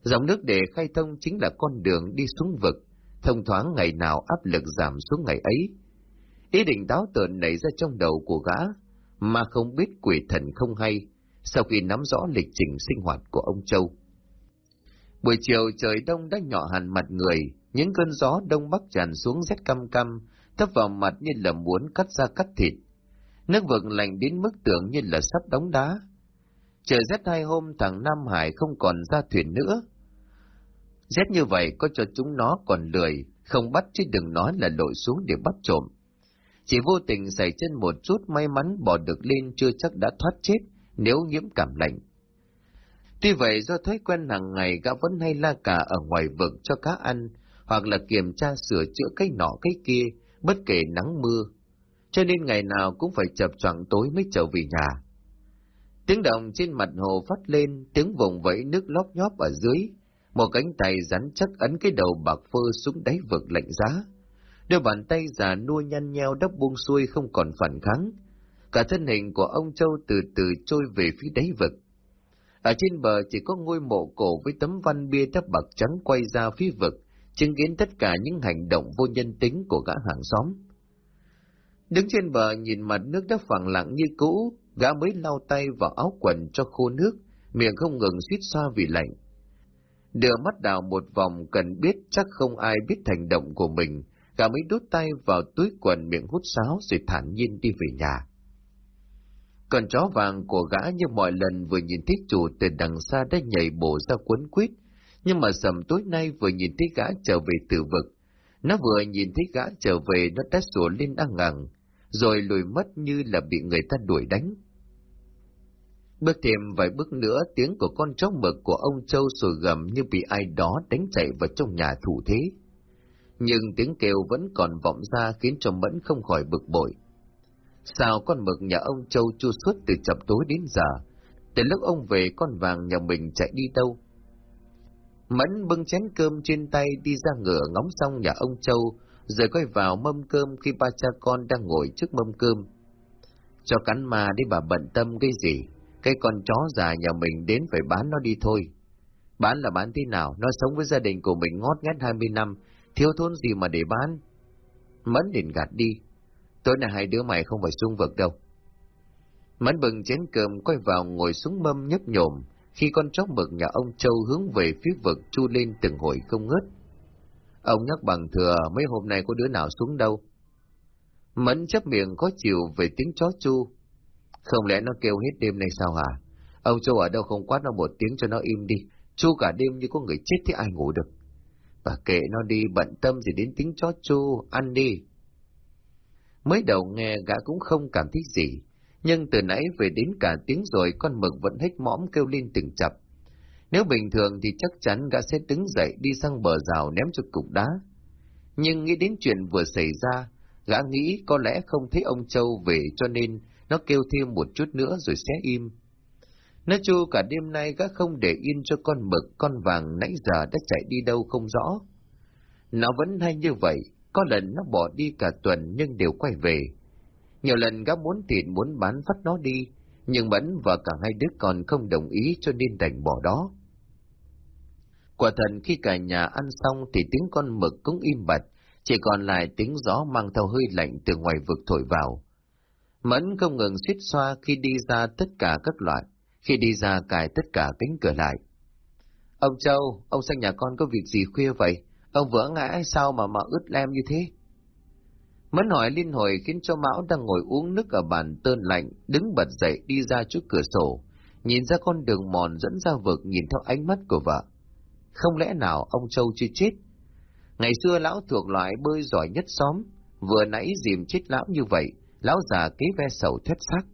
Dòng nước để khai thông chính là con đường đi xuống vực, thông thoáng ngày nào áp lực giảm xuống ngày ấy. Ý định táo tợn nảy ra trong đầu của gã, mà không biết quỷ thần không hay, sau khi nắm rõ lịch trình sinh hoạt của ông Châu. Buổi chiều trời đông đã nhỏ hẳn mặt người, những cơn gió đông bắc tràn xuống rét căm căm, thấp vào mặt như là muốn cắt ra cắt thịt. Nước vực lạnh đến mức tưởng như là sắp đóng đá. Trời rét hai hôm thằng Nam Hải không còn ra thuyền nữa, Rét như vậy có cho chúng nó còn lười, không bắt chứ đừng nói là lội xuống để bắt trộm. Chỉ vô tình xảy chân một chút may mắn bỏ được lên chưa chắc đã thoát chết nếu nhiễm cảm lạnh. Tuy vậy do thói quen hàng ngày gã vẫn hay la cả ở ngoài vực cho cá ăn, hoặc là kiểm tra sửa chữa cái nọ cái kia, bất kể nắng mưa. Cho nên ngày nào cũng phải chập choạng tối mới trở về nhà. Tiếng động trên mặt hồ phát lên, tiếng vùng vẫy nước lóp nhóp ở dưới, một cánh tay rắn chắc ấn cái đầu bạc phơ xuống đáy vực lạnh giá. Đôi bàn tay già nua nhăn nheo đắp buông xuôi không còn phản kháng. Cả thân hình của ông Châu từ từ trôi về phía đáy vực. Ở trên bờ chỉ có ngôi mộ cổ với tấm văn bia thấp bạc trắng quay ra phía vực, chứng kiến tất cả những hành động vô nhân tính của gã hàng xóm. Đứng trên bờ nhìn mặt nước đã phẳng lặng như cũ, gã mới lau tay vào áo quần cho khô nước, miệng không ngừng suýt xoa vì lạnh. Đưa mắt đào một vòng cần biết chắc không ai biết hành động của mình, gã mới đút tay vào túi quần miệng hút sáo rồi thản nhiên đi về nhà. Còn chó vàng của gã như mọi lần vừa nhìn thấy chủ từ đằng xa đã nhảy bổ ra cuốn quýt, nhưng mà sầm tối nay vừa nhìn thấy gã trở về từ vực. Nó vừa nhìn thấy gã trở về nó đã sủa lên ăn ngẳng, rồi lùi mất như là bị người ta đuổi đánh. Bước thêm vài bước nữa, tiếng của con chó mực của ông Châu sồi gầm như bị ai đó đánh chạy vào trong nhà thủ thế. Nhưng tiếng kêu vẫn còn vọng ra khiến cho Mẫn không khỏi bực bội. Sao con mực nhà ông Châu chua suốt từ chập tối đến giờ? Từ lúc ông về con vàng nhà mình chạy đi đâu? Mẫn bưng chén cơm trên tay đi ra ngựa ngóng xong nhà ông Châu, rồi quay vào mâm cơm khi ba cha con đang ngồi trước mâm cơm. Cho cắn mà đi bà bận tâm cái gì? Cái con chó già nhà mình đến phải bán nó đi thôi. Bán là bán thế nào? Nó sống với gia đình của mình ngót nghét 20 năm, thiếu thốn gì mà để bán? Mẫn định gạt đi. Tối nay hai đứa mày không phải xuống vực đâu. Mẫn bừng chén cơm quay vào ngồi xuống mâm nhấp nhổm, khi con chó mực nhà ông Châu hướng về phía vực chu lên từng hồi không ngớt. Ông nhắc bằng thừa mấy hôm nay có đứa nào xuống đâu. Mẫn chấp miệng có chịu về tiếng chó chu. Không lẽ nó kêu hết đêm nay sao hả? Ông Châu ở đâu không quát nó một tiếng cho nó im đi. Chu cả đêm như có người chết thì ai ngủ được. Bà kệ nó đi bận tâm gì đến tiếng chó chu, ăn đi. Mới đầu nghe gã cũng không cảm thấy gì, nhưng từ nãy về đến cả tiếng rồi con mực vẫn hết mõm kêu lên từng chập. Nếu bình thường thì chắc chắn gã sẽ đứng dậy đi sang bờ rào ném cho cục đá. Nhưng nghĩ đến chuyện vừa xảy ra, gã nghĩ có lẽ không thấy ông Châu về cho nên nó kêu thêm một chút nữa rồi sẽ im. Nói chu cả đêm nay gã không để yên cho con mực, con vàng nãy giờ đã chạy đi đâu không rõ. Nó vẫn hay như vậy, có lần nó bỏ đi cả tuần nhưng đều quay về. Nhiều lần gã muốn thịt muốn bán phát nó đi, nhưng Mẫn và cả hai đứa con không đồng ý cho nên đành bỏ đó. Quả thần khi cả nhà ăn xong thì tiếng con mực cũng im bặt, chỉ còn lại tiếng gió mang theo hơi lạnh từ ngoài vực thổi vào. Mẫn không ngừng suýt xoa khi đi ra tất cả các loại, khi đi ra cài tất cả cánh cửa lại. Ông Châu, ông sang nhà con có việc gì khuya vậy? Ông vỡ ngã sao mà mà ướt lem như thế? Mẫn hỏi liên hồi khiến cho Mão đang ngồi uống nước ở bàn tơn lạnh, đứng bật dậy đi ra trước cửa sổ, nhìn ra con đường mòn dẫn ra vực nhìn theo ánh mắt của vợ. Không lẽ nào ông Châu chưa chết? Ngày xưa lão thuộc loại bơi giỏi nhất xóm, vừa nãy dìm chết lão như vậy, lão già kế ve sầu thất sắc.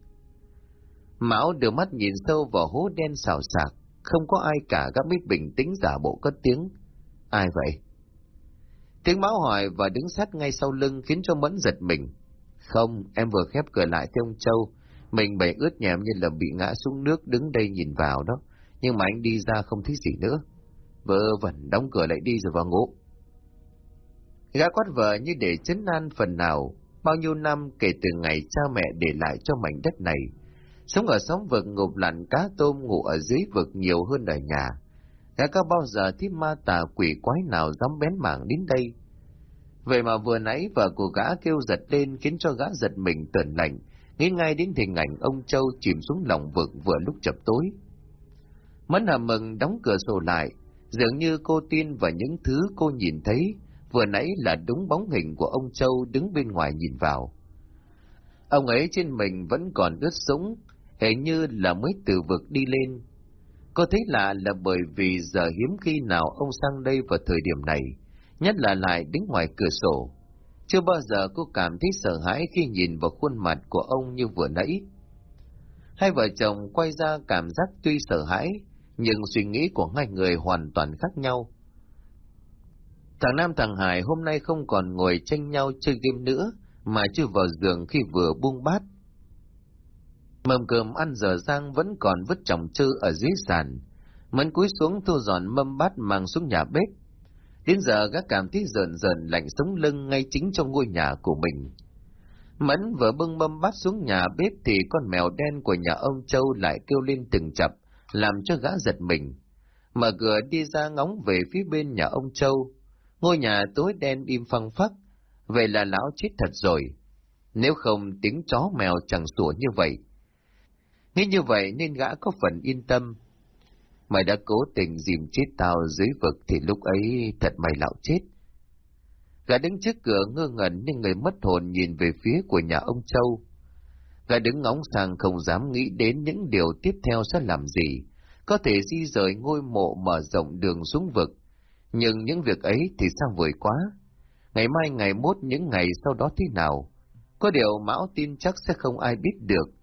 Mão đưa mắt nhìn sâu vào hố đen xào xạc, không có ai cả gã biết bình tĩnh giả bộ cất tiếng. Ai vậy? Tiếng báo hỏi và đứng sát ngay sau lưng khiến cho Mẫn giật mình. Không, em vừa khép cửa lại theo ông Châu, mình bày ướt nhèm như là bị ngã xuống nước đứng đây nhìn vào đó, nhưng mà anh đi ra không thấy gì nữa. Vợ vẩn đóng cửa lại đi rồi vào ngủ. Gã quát vợ như để chấn an phần nào, bao nhiêu năm kể từ ngày cha mẹ để lại cho mảnh đất này. Sống ở sóng vực ngụp lặn cá tôm ngủ ở dưới vực nhiều hơn ở nhà đã có bao giờ thấy ma tà quỷ quái nào dám bén mảng đến đây. Vậy mà vừa nãy vợ của gã kêu giật lên khiến cho gã giật mình tưởng lạnh, nghĩ ngay đến hình ảnh ông Châu chìm xuống lòng vực vừa lúc chập tối. Mẫn hàm mừng đóng cửa sổ lại, dường như cô tin vào những thứ cô nhìn thấy, vừa nãy là đúng bóng hình của ông Châu đứng bên ngoài nhìn vào. Ông ấy trên mình vẫn còn ướt sũng, hình như là mới từ vực đi lên. Cô thấy lạ là bởi vì giờ hiếm khi nào ông sang đây vào thời điểm này, nhất là lại đứng ngoài cửa sổ. Chưa bao giờ cô cảm thấy sợ hãi khi nhìn vào khuôn mặt của ông như vừa nãy. Hai vợ chồng quay ra cảm giác tuy sợ hãi, nhưng suy nghĩ của hai người hoàn toàn khác nhau. Thằng Nam thằng Hải hôm nay không còn ngồi tranh nhau chơi game nữa, mà chưa vào giường khi vừa buông bát. Mâm cơm ăn dở giang vẫn còn vứt chồng chư ở dưới sàn. Mẫn cúi xuống thu dọn mâm bát mang xuống nhà bếp. Đến giờ gác cảm thấy dần dần lạnh sống lưng ngay chính trong ngôi nhà của mình. Mẫn vừa bưng mâm bát xuống nhà bếp thì con mèo đen của nhà ông Châu lại kêu lên từng chập, làm cho gã giật mình. Mở cửa đi ra ngóng về phía bên nhà ông Châu. Ngôi nhà tối đen im phăng phắc, vậy là lão chết thật rồi. Nếu không tiếng chó mèo chẳng sủa như vậy. Nghĩ như vậy nên gã có phần yên tâm. Mày đã cố tình dìm chết tao dưới vực thì lúc ấy thật mày lão chết. Gã đứng trước cửa ngơ ngẩn như người mất hồn nhìn về phía của nhà ông Châu. Gã đứng ngóng sang không dám nghĩ đến những điều tiếp theo sẽ làm gì, có thể di rời ngôi mộ mở rộng đường xuống vực. Nhưng những việc ấy thì sao vời quá. Ngày mai ngày mốt những ngày sau đó thế nào? Có điều Mão tin chắc sẽ không ai biết được.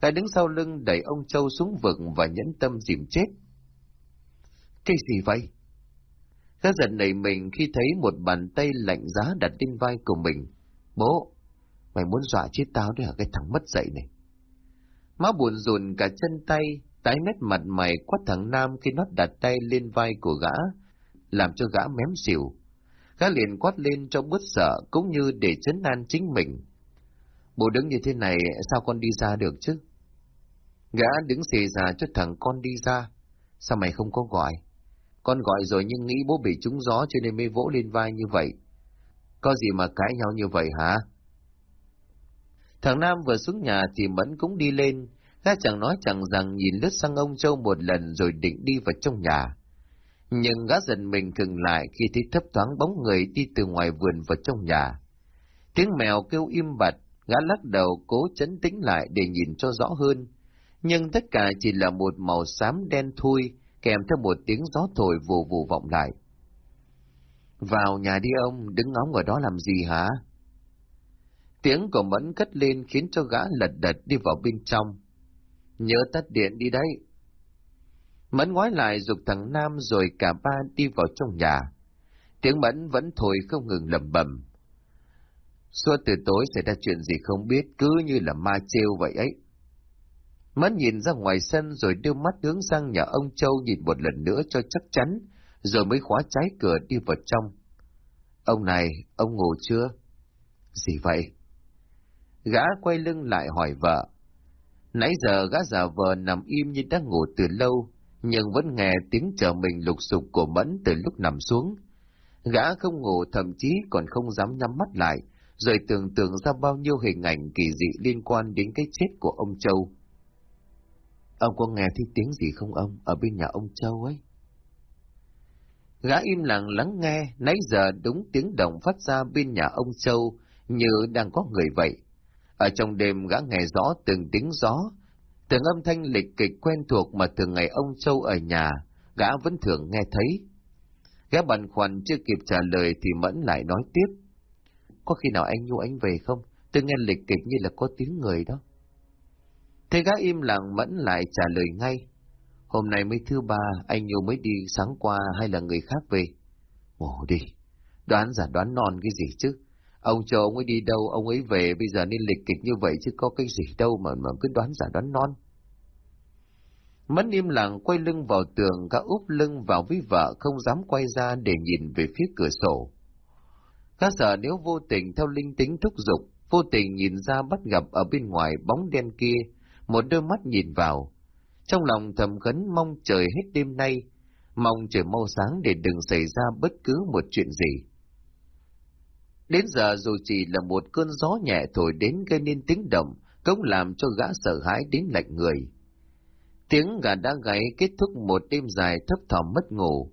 Gã đứng sau lưng đẩy ông Châu xuống vực và nhẫn tâm dìm chết. Cái gì vậy? Gã giật nảy mình khi thấy một bàn tay lạnh giá đặt trên vai của mình. Bố, mày muốn dọa chết tao đấy hả cái thằng mất dậy này? Má buồn rùn cả chân tay, tái mét mặt mày quát thằng Nam khi nó đặt tay lên vai của gã, làm cho gã mém xỉu. Gã liền quát lên cho bớt sợ cũng như để chấn an chính mình. Bố đứng như thế này sao con đi ra được chứ? Gã đứng xì ra cho thằng con đi ra. Sao mày không có gọi? Con gọi rồi nhưng nghĩ bố bị trúng gió cho nên mới vỗ lên vai như vậy. Có gì mà cãi nhau như vậy hả? Thằng Nam vừa xuống nhà thì Mẫn cũng đi lên, gã chẳng nói chẳng rằng nhìn lướt sang ông Châu một lần rồi định đi vào trong nhà. Nhưng gã dần mình khừng lại khi thấy thấp thoáng bóng người đi từ ngoài vườn vào trong nhà. Tiếng mèo kêu im bặt, gã lắc đầu cố chấn tĩnh lại để nhìn cho rõ hơn. Nhưng tất cả chỉ là một màu xám đen thui, kèm theo một tiếng gió thổi vù vù vọng lại. Vào nhà đi ông, đứng ngóng ở đó làm gì hả? Tiếng của Mẫn cất lên khiến cho gã lật đật đi vào bên trong. Nhớ tắt điện đi đấy. Mẫn ngoái lại dục thằng Nam rồi cả ba đi vào trong nhà. Tiếng Mẫn vẫn thổi không ngừng lầm bầm. Suốt từ tối xảy ra chuyện gì không biết, cứ như là ma trêu vậy ấy. Mẫn nhìn ra ngoài sân rồi đưa mắt hướng sang nhà ông Châu nhìn một lần nữa cho chắc chắn, rồi mới khóa trái cửa đi vào trong. Ông này, ông ngủ chưa? Gì vậy? Gã quay lưng lại hỏi vợ. Nãy giờ gã già vờ nằm im như đang ngủ từ lâu, nhưng vẫn nghe tiếng chờ mình lục sục của Mẫn từ lúc nằm xuống. Gã không ngủ thậm chí còn không dám nhắm mắt lại, rồi tưởng tượng ra bao nhiêu hình ảnh kỳ dị liên quan đến cái chết của ông Châu. Ông có nghe thấy tiếng gì không ông, ở bên nhà ông Châu ấy? Gã im lặng lắng nghe, nãy giờ đúng tiếng động phát ra bên nhà ông Châu, như đang có người vậy. Ở trong đêm gã nghe rõ từng tiếng gió, từng âm thanh lịch kịch quen thuộc mà thường ngày ông Châu ở nhà, gã vẫn thường nghe thấy. Gã băn khoăn chưa kịp trả lời thì Mẫn lại nói tiếp. Có khi nào anh Nhu anh về không? Tôi nghe lịch kịch như là có tiếng người đó. Thế gã im lặng Mẫn lại trả lời ngay. Hôm nay mới thứ ba, anh Nhu mới đi sáng qua hay là người khác về? Ồ đi, đoán giả đoán non cái gì chứ? Ông cho ông ấy đi đâu, ông ấy về, bây giờ nên lịch kịch như vậy chứ có cái gì đâu mà mà cứ đoán giả đoán non. Mẫn im lặng quay lưng vào tường, gã úp lưng vào với vợ không dám quay ra để nhìn về phía cửa sổ. Gã sợ nếu vô tình theo linh tính thúc giục, vô tình nhìn ra bắt gặp ở bên ngoài bóng đen kia, một đôi mắt nhìn vào. Trong lòng thầm khấn mong trời hết đêm nay, mong trời mau sáng để đừng xảy ra bất cứ một chuyện gì. Đến giờ dù chỉ là một cơn gió nhẹ thổi đến gây nên tiếng động, cũng làm cho gã sợ hãi đến lạnh người. Tiếng gà đã gáy kết thúc một đêm dài thấp thỏm mất ngủ.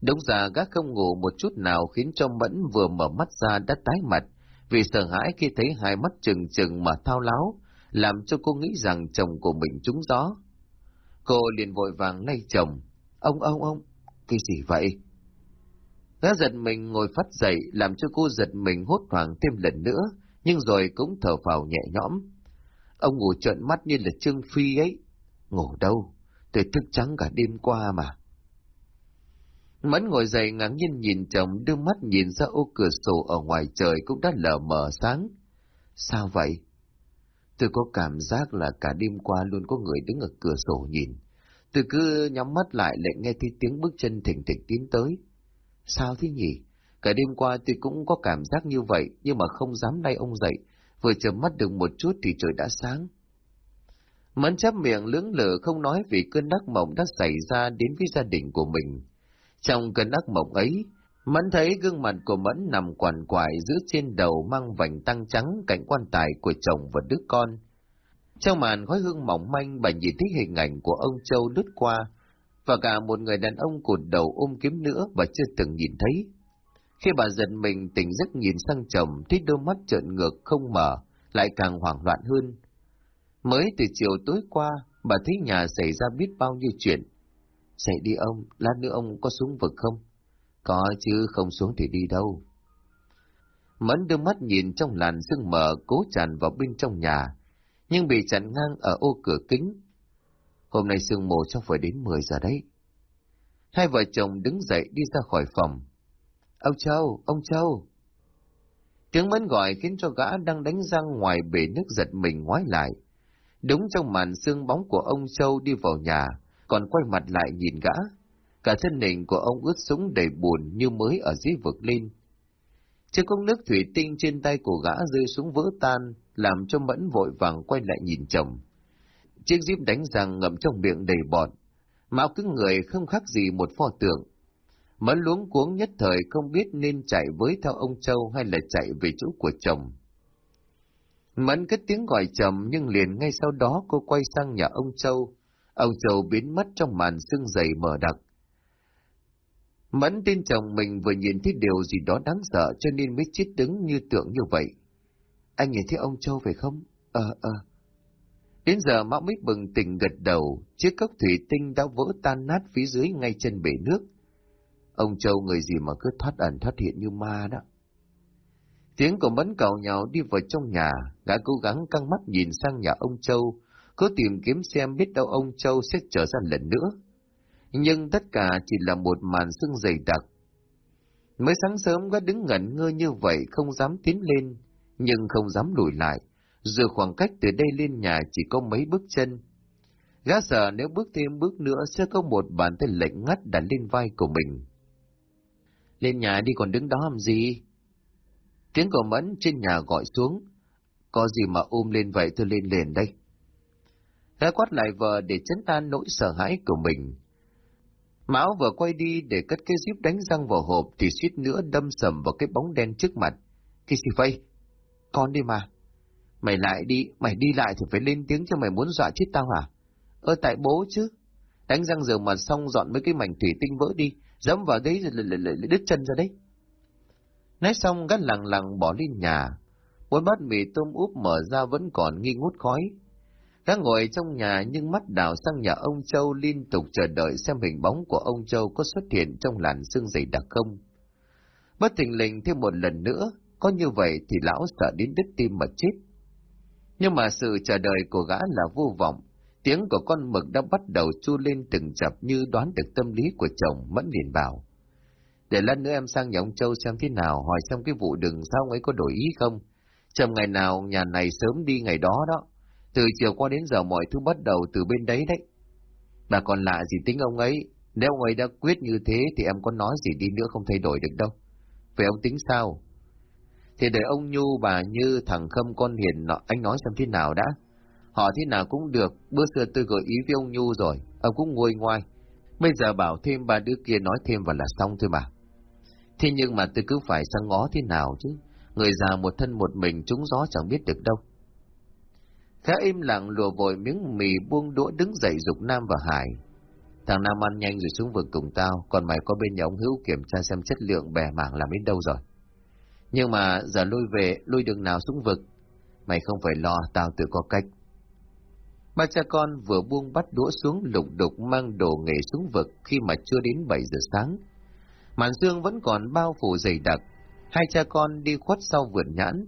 Đúng ra gã không ngủ một chút nào khiến cho Mẫn vừa mở mắt ra đã tái mặt, vì sợ hãi khi thấy hai mắt trừng trừng mà thao láo, làm cho cô nghĩ rằng chồng của mình trúng gió. Cô liền vội vàng lay chồng. Ông, ông, ông, cái gì vậy? Gã giật mình ngồi phát dậy, làm cho cô giật mình hốt hoảng thêm lần nữa, nhưng rồi cũng thở phào nhẹ nhõm. Ông ngủ trợn mắt như là Trương Phi ấy. Ngủ đâu? Tôi thức trắng cả đêm qua mà. Mẫn ngồi dậy ngắn nhiên nhìn chồng, đưa mắt nhìn ra ô cửa sổ ở ngoài trời cũng đã lờ mờ sáng. Sao vậy? Tôi có cảm giác là cả đêm qua luôn có người đứng ở cửa sổ nhìn. Tôi cứ nhắm mắt lại lại nghe thấy tiếng bước chân thỉnh thịch tiến tới. Sao thế nhỉ? Cả đêm qua tôi cũng có cảm giác như vậy, nhưng mà không dám nay ông dậy. Vừa chầm mắt được một chút thì trời đã sáng. Mẫn chắp miệng lưỡng lự không nói vì cơn ác mộng đã xảy ra đến với gia đình của mình. Trong cơn ác mộng ấy, Mẫn thấy gương mặt của Mẫn nằm quằn quại giữa trên đầu mang vành tăng trắng cạnh quan tài của chồng và đứa con. Trong màn khói hương mỏng manh bà nhìn thấy hình ảnh của ông Châu lướt qua, và cả một người đàn ông cụt đầu ôm kiếm nữa bà chưa từng nhìn thấy. Khi bà giật mình tỉnh giấc nhìn sang chồng, thấy đôi mắt trợn ngược không mở, lại càng hoảng loạn hơn. Mới từ chiều tối qua, bà thấy nhà xảy ra biết bao nhiêu chuyện. Dậy đi ông, lát nữa ông có xuống vực không? Có chứ, không xuống thì đi đâu. Mẫn đưa mắt nhìn trong làn sương mờ cố tràn vào bên trong nhà, nhưng bị chặn ngang ở ô cửa kính, Hôm nay sương mù trong phải đến 10 giờ đấy. Hai vợ chồng đứng dậy đi ra khỏi phòng. Ông Châu, ông Châu. Tiếng Mẫn gọi khiến cho gã đang đánh răng ngoài bể nước giật mình ngoái lại. Đúng trong màn sương bóng của ông Châu đi vào nhà, còn quay mặt lại nhìn gã. Cả thân hình của ông ướt sũng đầy buồn như mới ở dưới vực lên. Chiếc cốc nước thủy tinh trên tay của gã rơi xuống vỡ tan, làm cho Mẫn vội vàng quay lại nhìn chồng. Chiếc díp đánh răng ngậm trong miệng đầy bọt. Mạo cứng người không khác gì một pho tượng. Mẫn luống cuống nhất thời không biết nên chạy với theo ông Châu hay là chạy về chỗ của chồng. Mẫn cất tiếng gọi chồng nhưng liền ngay sau đó cô quay sang nhà ông Châu. Ông Châu biến mất trong màn sương dày mờ đặc. Mẫn tin chồng mình vừa nhìn thấy điều gì đó đáng sợ cho nên mới chết đứng như tượng như vậy. Anh nhìn thấy ông Châu phải không? Ờ, ờ. Đến giờ Mão mới bừng tỉnh gật đầu, chiếc cốc thủy tinh đã vỡ tan nát phía dưới ngay chân bể nước. Ông Châu người gì mà cứ thoát ẩn thoát hiện như ma đó. Tiếng của mẫn cầu nhau đi vào trong nhà, gã cố gắng căng mắt nhìn sang nhà ông Châu, cố tìm kiếm xem biết đâu ông Châu sẽ trở ra lần nữa. Nhưng tất cả chỉ là một màn sương dày đặc. Mới sáng sớm gã đứng ngẩn ngơ như vậy không dám tiến lên, nhưng không dám lùi lại. Dù khoảng cách từ đây lên nhà chỉ có mấy bước chân. Gã sợ nếu bước thêm bước nữa sẽ có một bàn tay lệnh ngắt đặt lên vai của mình. Lên nhà đi còn đứng đó làm gì? Tiếng của Mẫn trên nhà gọi xuống. Có gì mà ôm lên vậy tôi lên liền đây. Gã quát lại vợ để chấn tan nỗi sợ hãi của mình. Mão vừa quay đi để cất cái zip đánh răng vào hộp thì suýt nữa đâm sầm vào cái bóng đen trước mặt. Cái gì vậy? Con đi mà. Mày lại đi, mày đi lại thì phải lên tiếng cho mày muốn dọa chết tao hả? Ơ tại bố chứ. Đánh răng rửa mà xong dọn mấy cái mảnh thủy tinh vỡ đi, dẫm vào đấy rồi lại, lại, lại đứt chân ra đấy. Nói xong gắt lằng lằng bỏ lên nhà. Bốn bát mì tôm úp mở ra vẫn còn nghi ngút khói. Gã ngồi trong nhà nhưng mắt đảo sang nhà ông Châu liên tục chờ đợi xem hình bóng của ông Châu có xuất hiện trong làn sương dày đặc không. Bất thình lình thêm một lần nữa, có như vậy thì lão sợ đến đứt tim mà chết. Nhưng mà sự chờ đợi của gã là vô vọng, tiếng của con mực đã bắt đầu chu lên từng chập như đoán được tâm lý của chồng mẫn liền bảo. Để lát nữa em sang nhà ông Châu xem thế nào, hỏi xem cái vụ đường sao ấy có đổi ý không. chồng ngày nào nhà này sớm đi ngày đó đó. Từ chiều qua đến giờ mọi thứ bắt đầu từ bên đấy đấy. Bà còn lạ gì tính ông ấy, nếu ông ấy đã quyết như thế thì em có nói gì đi nữa không thay đổi được đâu. Vậy ông tính sao? Thì để ông Nhu, bà Như, thằng Khâm, con Hiền nọ anh nói xem thế nào đã. Họ thế nào cũng được, bữa xưa tôi gợi ý với ông Nhu rồi, ông cũng ngồi ngoài. Bây giờ bảo thêm ba đứa kia nói thêm và là xong thôi mà. Thế nhưng mà tôi cứ phải sang ngó thế nào chứ, người già một thân một mình trúng gió chẳng biết được đâu. Khá im lặng lùa vội miếng mì buông đũa đứng dậy dục Nam và Hải. Thằng Nam ăn nhanh rồi xuống vực cùng tao, còn mày có bên nhà ông Hữu kiểm tra xem chất lượng bè mảng làm đến đâu rồi. Nhưng mà giờ lui về, lui đường nào xuống vực. Mày không phải lo, tao tự có cách. Ba cha con vừa buông bắt đũa xuống lục đục mang đồ nghề xuống vực khi mà chưa đến 7 giờ sáng. Màn dương vẫn còn bao phủ dày đặc, hai cha con đi khuất sau vườn nhãn.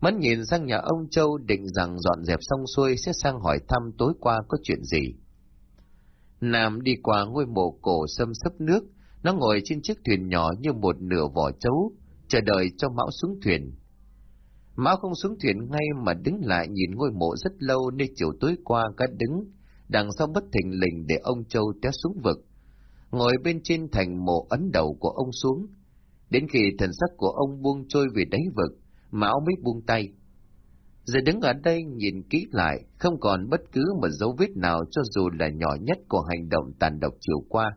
Mẫn nhìn sang nhà ông Châu định rằng dọn dẹp xong xuôi sẽ sang hỏi thăm tối qua có chuyện gì. Nam đi qua ngôi mộ cổ xâm sấp nước, nó ngồi trên chiếc thuyền nhỏ như một nửa vỏ trấu, chờ đợi cho Mão xuống thuyền. Mão không xuống thuyền ngay mà đứng lại nhìn ngôi mộ rất lâu nơi chiều tối qua cả đứng, đằng sau bất thình lình để ông Châu té xuống vực. Ngồi bên trên thành mộ ấn đầu của ông xuống. Đến khi thần sắc của ông buông trôi về đáy vực, Mão mới buông tay. Giờ đứng ở đây nhìn kỹ lại, không còn bất cứ một dấu vết nào cho dù là nhỏ nhất của hành động tàn độc chiều qua.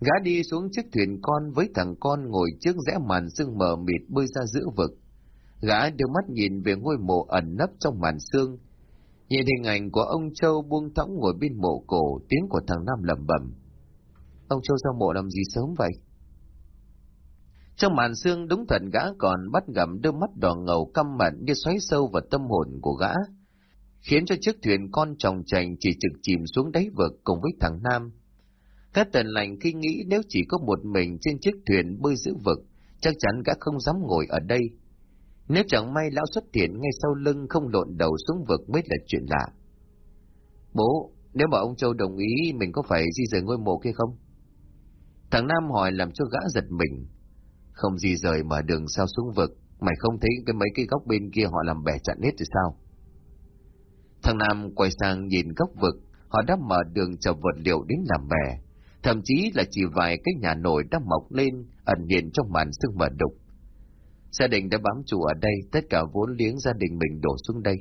Gã đi xuống chiếc thuyền con với thằng con ngồi trước rẽ màn sương mờ mịt bơi ra giữa vực. Gã đưa mắt nhìn về ngôi mộ ẩn nấp trong màn sương. Nhìn hình ảnh của ông Châu buông thõng ngồi bên mộ cổ, tiếng của thằng Nam lẩm bẩm. Ông Châu ra mộ làm gì sớm vậy? Trong màn sương đúng thật gã còn bắt gặp đôi mắt đỏ ngầu căm mặn như xoáy sâu vào tâm hồn của gã, khiến cho chiếc thuyền con tròng trành chỉ trực chìm xuống đáy vực cùng với thằng Nam. Các tần lành khi nghĩ nếu chỉ có một mình trên chiếc thuyền bơi giữ vực, chắc chắn gã không dám ngồi ở đây. Nếu chẳng may lão xuất hiện ngay sau lưng không lộn đầu xuống vực mới là chuyện lạ. Bố, nếu mà ông Châu đồng ý mình có phải di rời ngôi mộ kia không? Thằng Nam hỏi làm cho gã giật mình. Không di rời mở đường sao xuống vực, mày không thấy cái mấy cái góc bên kia họ làm bè chặn hết thì sao? Thằng Nam quay sang nhìn góc vực, họ đã mở đường chở vật liệu đến làm bè, thậm chí là chỉ vài cái nhà nổi đã mọc lên, ẩn hiện trong màn sương mờ đục. Gia đình đã bám trụ ở đây, tất cả vốn liếng gia đình mình đổ xuống đây,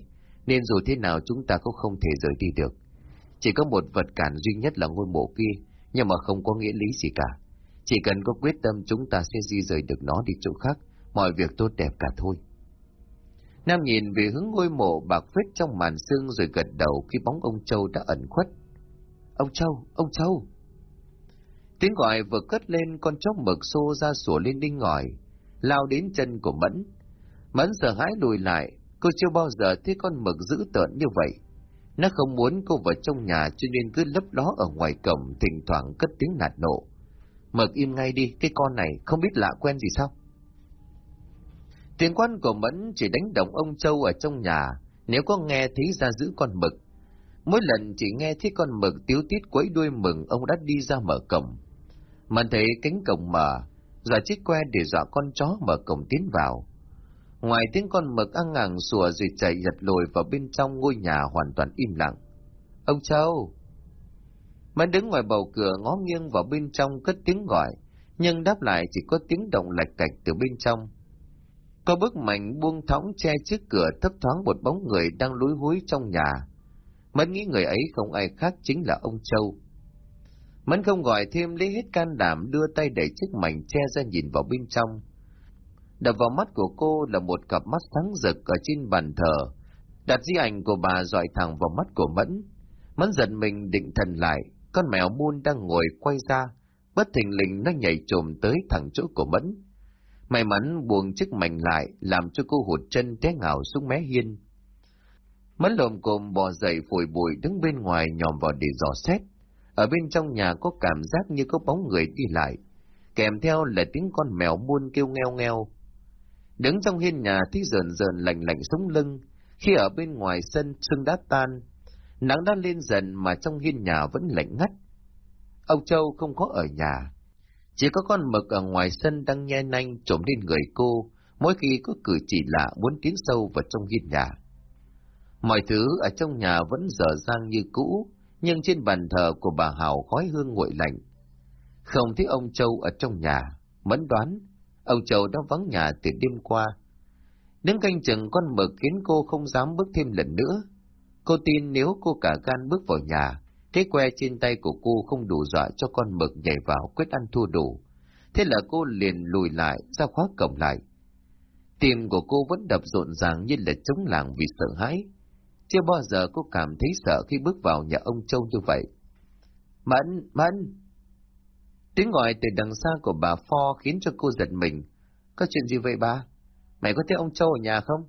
nên dù thế nào chúng ta cũng không thể rời đi được. Chỉ có một vật cản duy nhất là ngôi mộ kia, nhưng mà không có nghĩa lý gì cả. Chỉ cần có quyết tâm chúng ta sẽ di rời được nó đi chỗ khác, mọi việc tốt đẹp cả thôi. Nam nhìn về hướng ngôi mộ bạc phết trong màn sương rồi gật đầu khi bóng ông Châu đã ẩn khuất. Ông Châu, ông Châu! Tiếng gọi vừa cất lên con chó mực xô ra sủa lên đinh ngòi, lao đến chân của Mẫn. Mẫn sợ hãi lùi lại, cô chưa bao giờ thấy con mực dữ tợn như vậy. Nó không muốn cô vào trong nhà cho nên cứ lấp ló ở ngoài cổng, thỉnh thoảng cất tiếng nạt nộ. Mực im ngay đi, cái con này không biết lạ quen gì sao? Tiền quan của Mẫn chỉ đánh động ông Châu ở trong nhà, nếu có nghe thấy ra giữ con mực. Mỗi lần chỉ nghe thấy con mực tiếu tít quấy đuôi mừng, ông đã đi ra mở cổng. Mẫn thấy cánh cổng mở, dọa chiếc que để dọa con chó mở cổng tiến vào. Ngoài tiếng con mực ăn ngàng sủa rồi chạy giật lồi vào bên trong ngôi nhà hoàn toàn im lặng. Ông Châu! Mẫn đứng ngoài bầu cửa ngó nghiêng vào bên trong cất tiếng gọi, nhưng đáp lại chỉ có tiếng động lạch cạch từ bên trong. Có bức mảnh buông thõng che trước cửa thấp thoáng một bóng người đang lúi húi trong nhà. Mẫn nghĩ người ấy không ai khác chính là ông Châu. Mẫn không gọi thêm lấy hết can đảm đưa tay đẩy chiếc mảnh che ra nhìn vào bên trong. Đập vào mắt của cô là một cặp mắt sáng rực ở trên bàn thờ. Đặt di ảnh của bà dọi thẳng vào mắt của Mẫn. Mẫn giận mình định thần lại, con mèo buôn đang ngồi quay ra, bất thình lình nó nhảy trồm tới thẳng chỗ của Mẫn May mắn buông chiếc mảnh lại, làm cho cô hụt chân té ngào xuống mé hiên. Mẫn lồm cồm bò dậy phổi bụi đứng bên ngoài nhòm vào để dò xét. Ở bên trong nhà có cảm giác như có bóng người đi lại, kèm theo là tiếng con mèo buôn kêu ngheo ngheo. Đứng trong hiên nhà thấy rờn rờn lạnh lạnh sống lưng, khi ở bên ngoài sân sương đã tan, nắng đã lên dần mà trong hiên nhà vẫn lạnh ngắt. Ông Châu không có ở nhà, chỉ có con mực ở ngoài sân đang nhe nanh trộm lên người cô, mỗi khi có cử chỉ lạ muốn tiến sâu vào trong hiên nhà. Mọi thứ ở trong nhà vẫn dở dang như cũ, nhưng trên bàn thờ của bà Hào khói hương nguội lạnh. Không thấy ông Châu ở trong nhà, mẫn đoán, ông Châu đã vắng nhà từ đêm qua. Đứng canh chừng con mực khiến cô không dám bước thêm lần nữa. Cô tin nếu cô cả gan bước vào nhà, cái que trên tay của cô không đủ dọa cho con mực nhảy vào quyết ăn thua đủ. Thế là cô liền lùi lại, ra khóa cổng lại. Tim của cô vẫn đập rộn ràng như là chống làng vì sợ hãi. Chưa bao giờ cô cảm thấy sợ khi bước vào nhà ông Châu như vậy. Mẫn, Mẫn! Tiếng gọi từ đằng xa của bà Pho khiến cho cô giật mình. Có chuyện gì vậy bà? Mày có thấy ông Châu ở nhà không?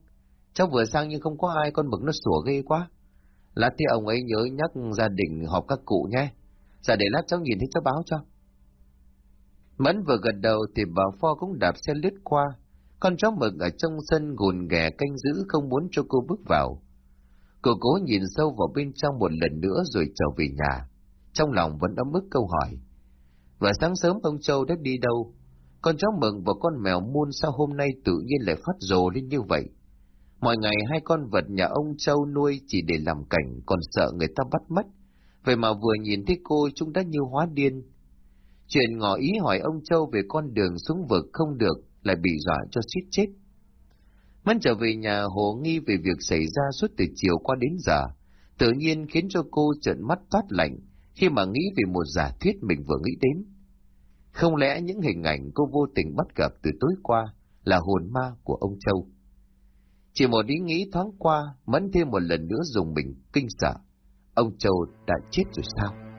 Cháu vừa sang nhưng không có ai, con mực nó sủa ghê quá. Lát thì ông ấy nhớ nhắc gia đình họp các cụ nhé. Dạ để lát cháu nhìn thấy cháu báo cho. Mẫn vừa gật đầu thì bà Pho cũng đạp xe lướt qua. Con chó mực ở trong sân gùn ghè canh giữ không muốn cho cô bước vào. Cô cố nhìn sâu vào bên trong một lần nữa rồi trở về nhà. Trong lòng vẫn ấm ức câu hỏi. Và sáng sớm ông Châu đã đi đâu? Con chó mừng và con mèo muôn sao hôm nay tự nhiên lại phát rồ lên như vậy? Mọi ngày hai con vật nhà ông Châu nuôi chỉ để làm cảnh, còn sợ người ta bắt mất. Vậy mà vừa nhìn thấy cô chúng đã như hóa điên. Chuyện ngỏ ý hỏi ông Châu về con đường xuống vực không được, lại bị dọa cho suýt chết. Mẫn trở về nhà hồ nghi về việc xảy ra suốt từ chiều qua đến giờ, tự nhiên khiến cho cô trợn mắt toát lạnh khi mà nghĩ về một giả thuyết mình vừa nghĩ đến. Không lẽ những hình ảnh cô vô tình bắt gặp từ tối qua là hồn ma của ông Châu? Chỉ một ý nghĩ thoáng qua, mẫn thêm một lần nữa dùng mình kinh sợ. Ông Châu đã chết rồi sao?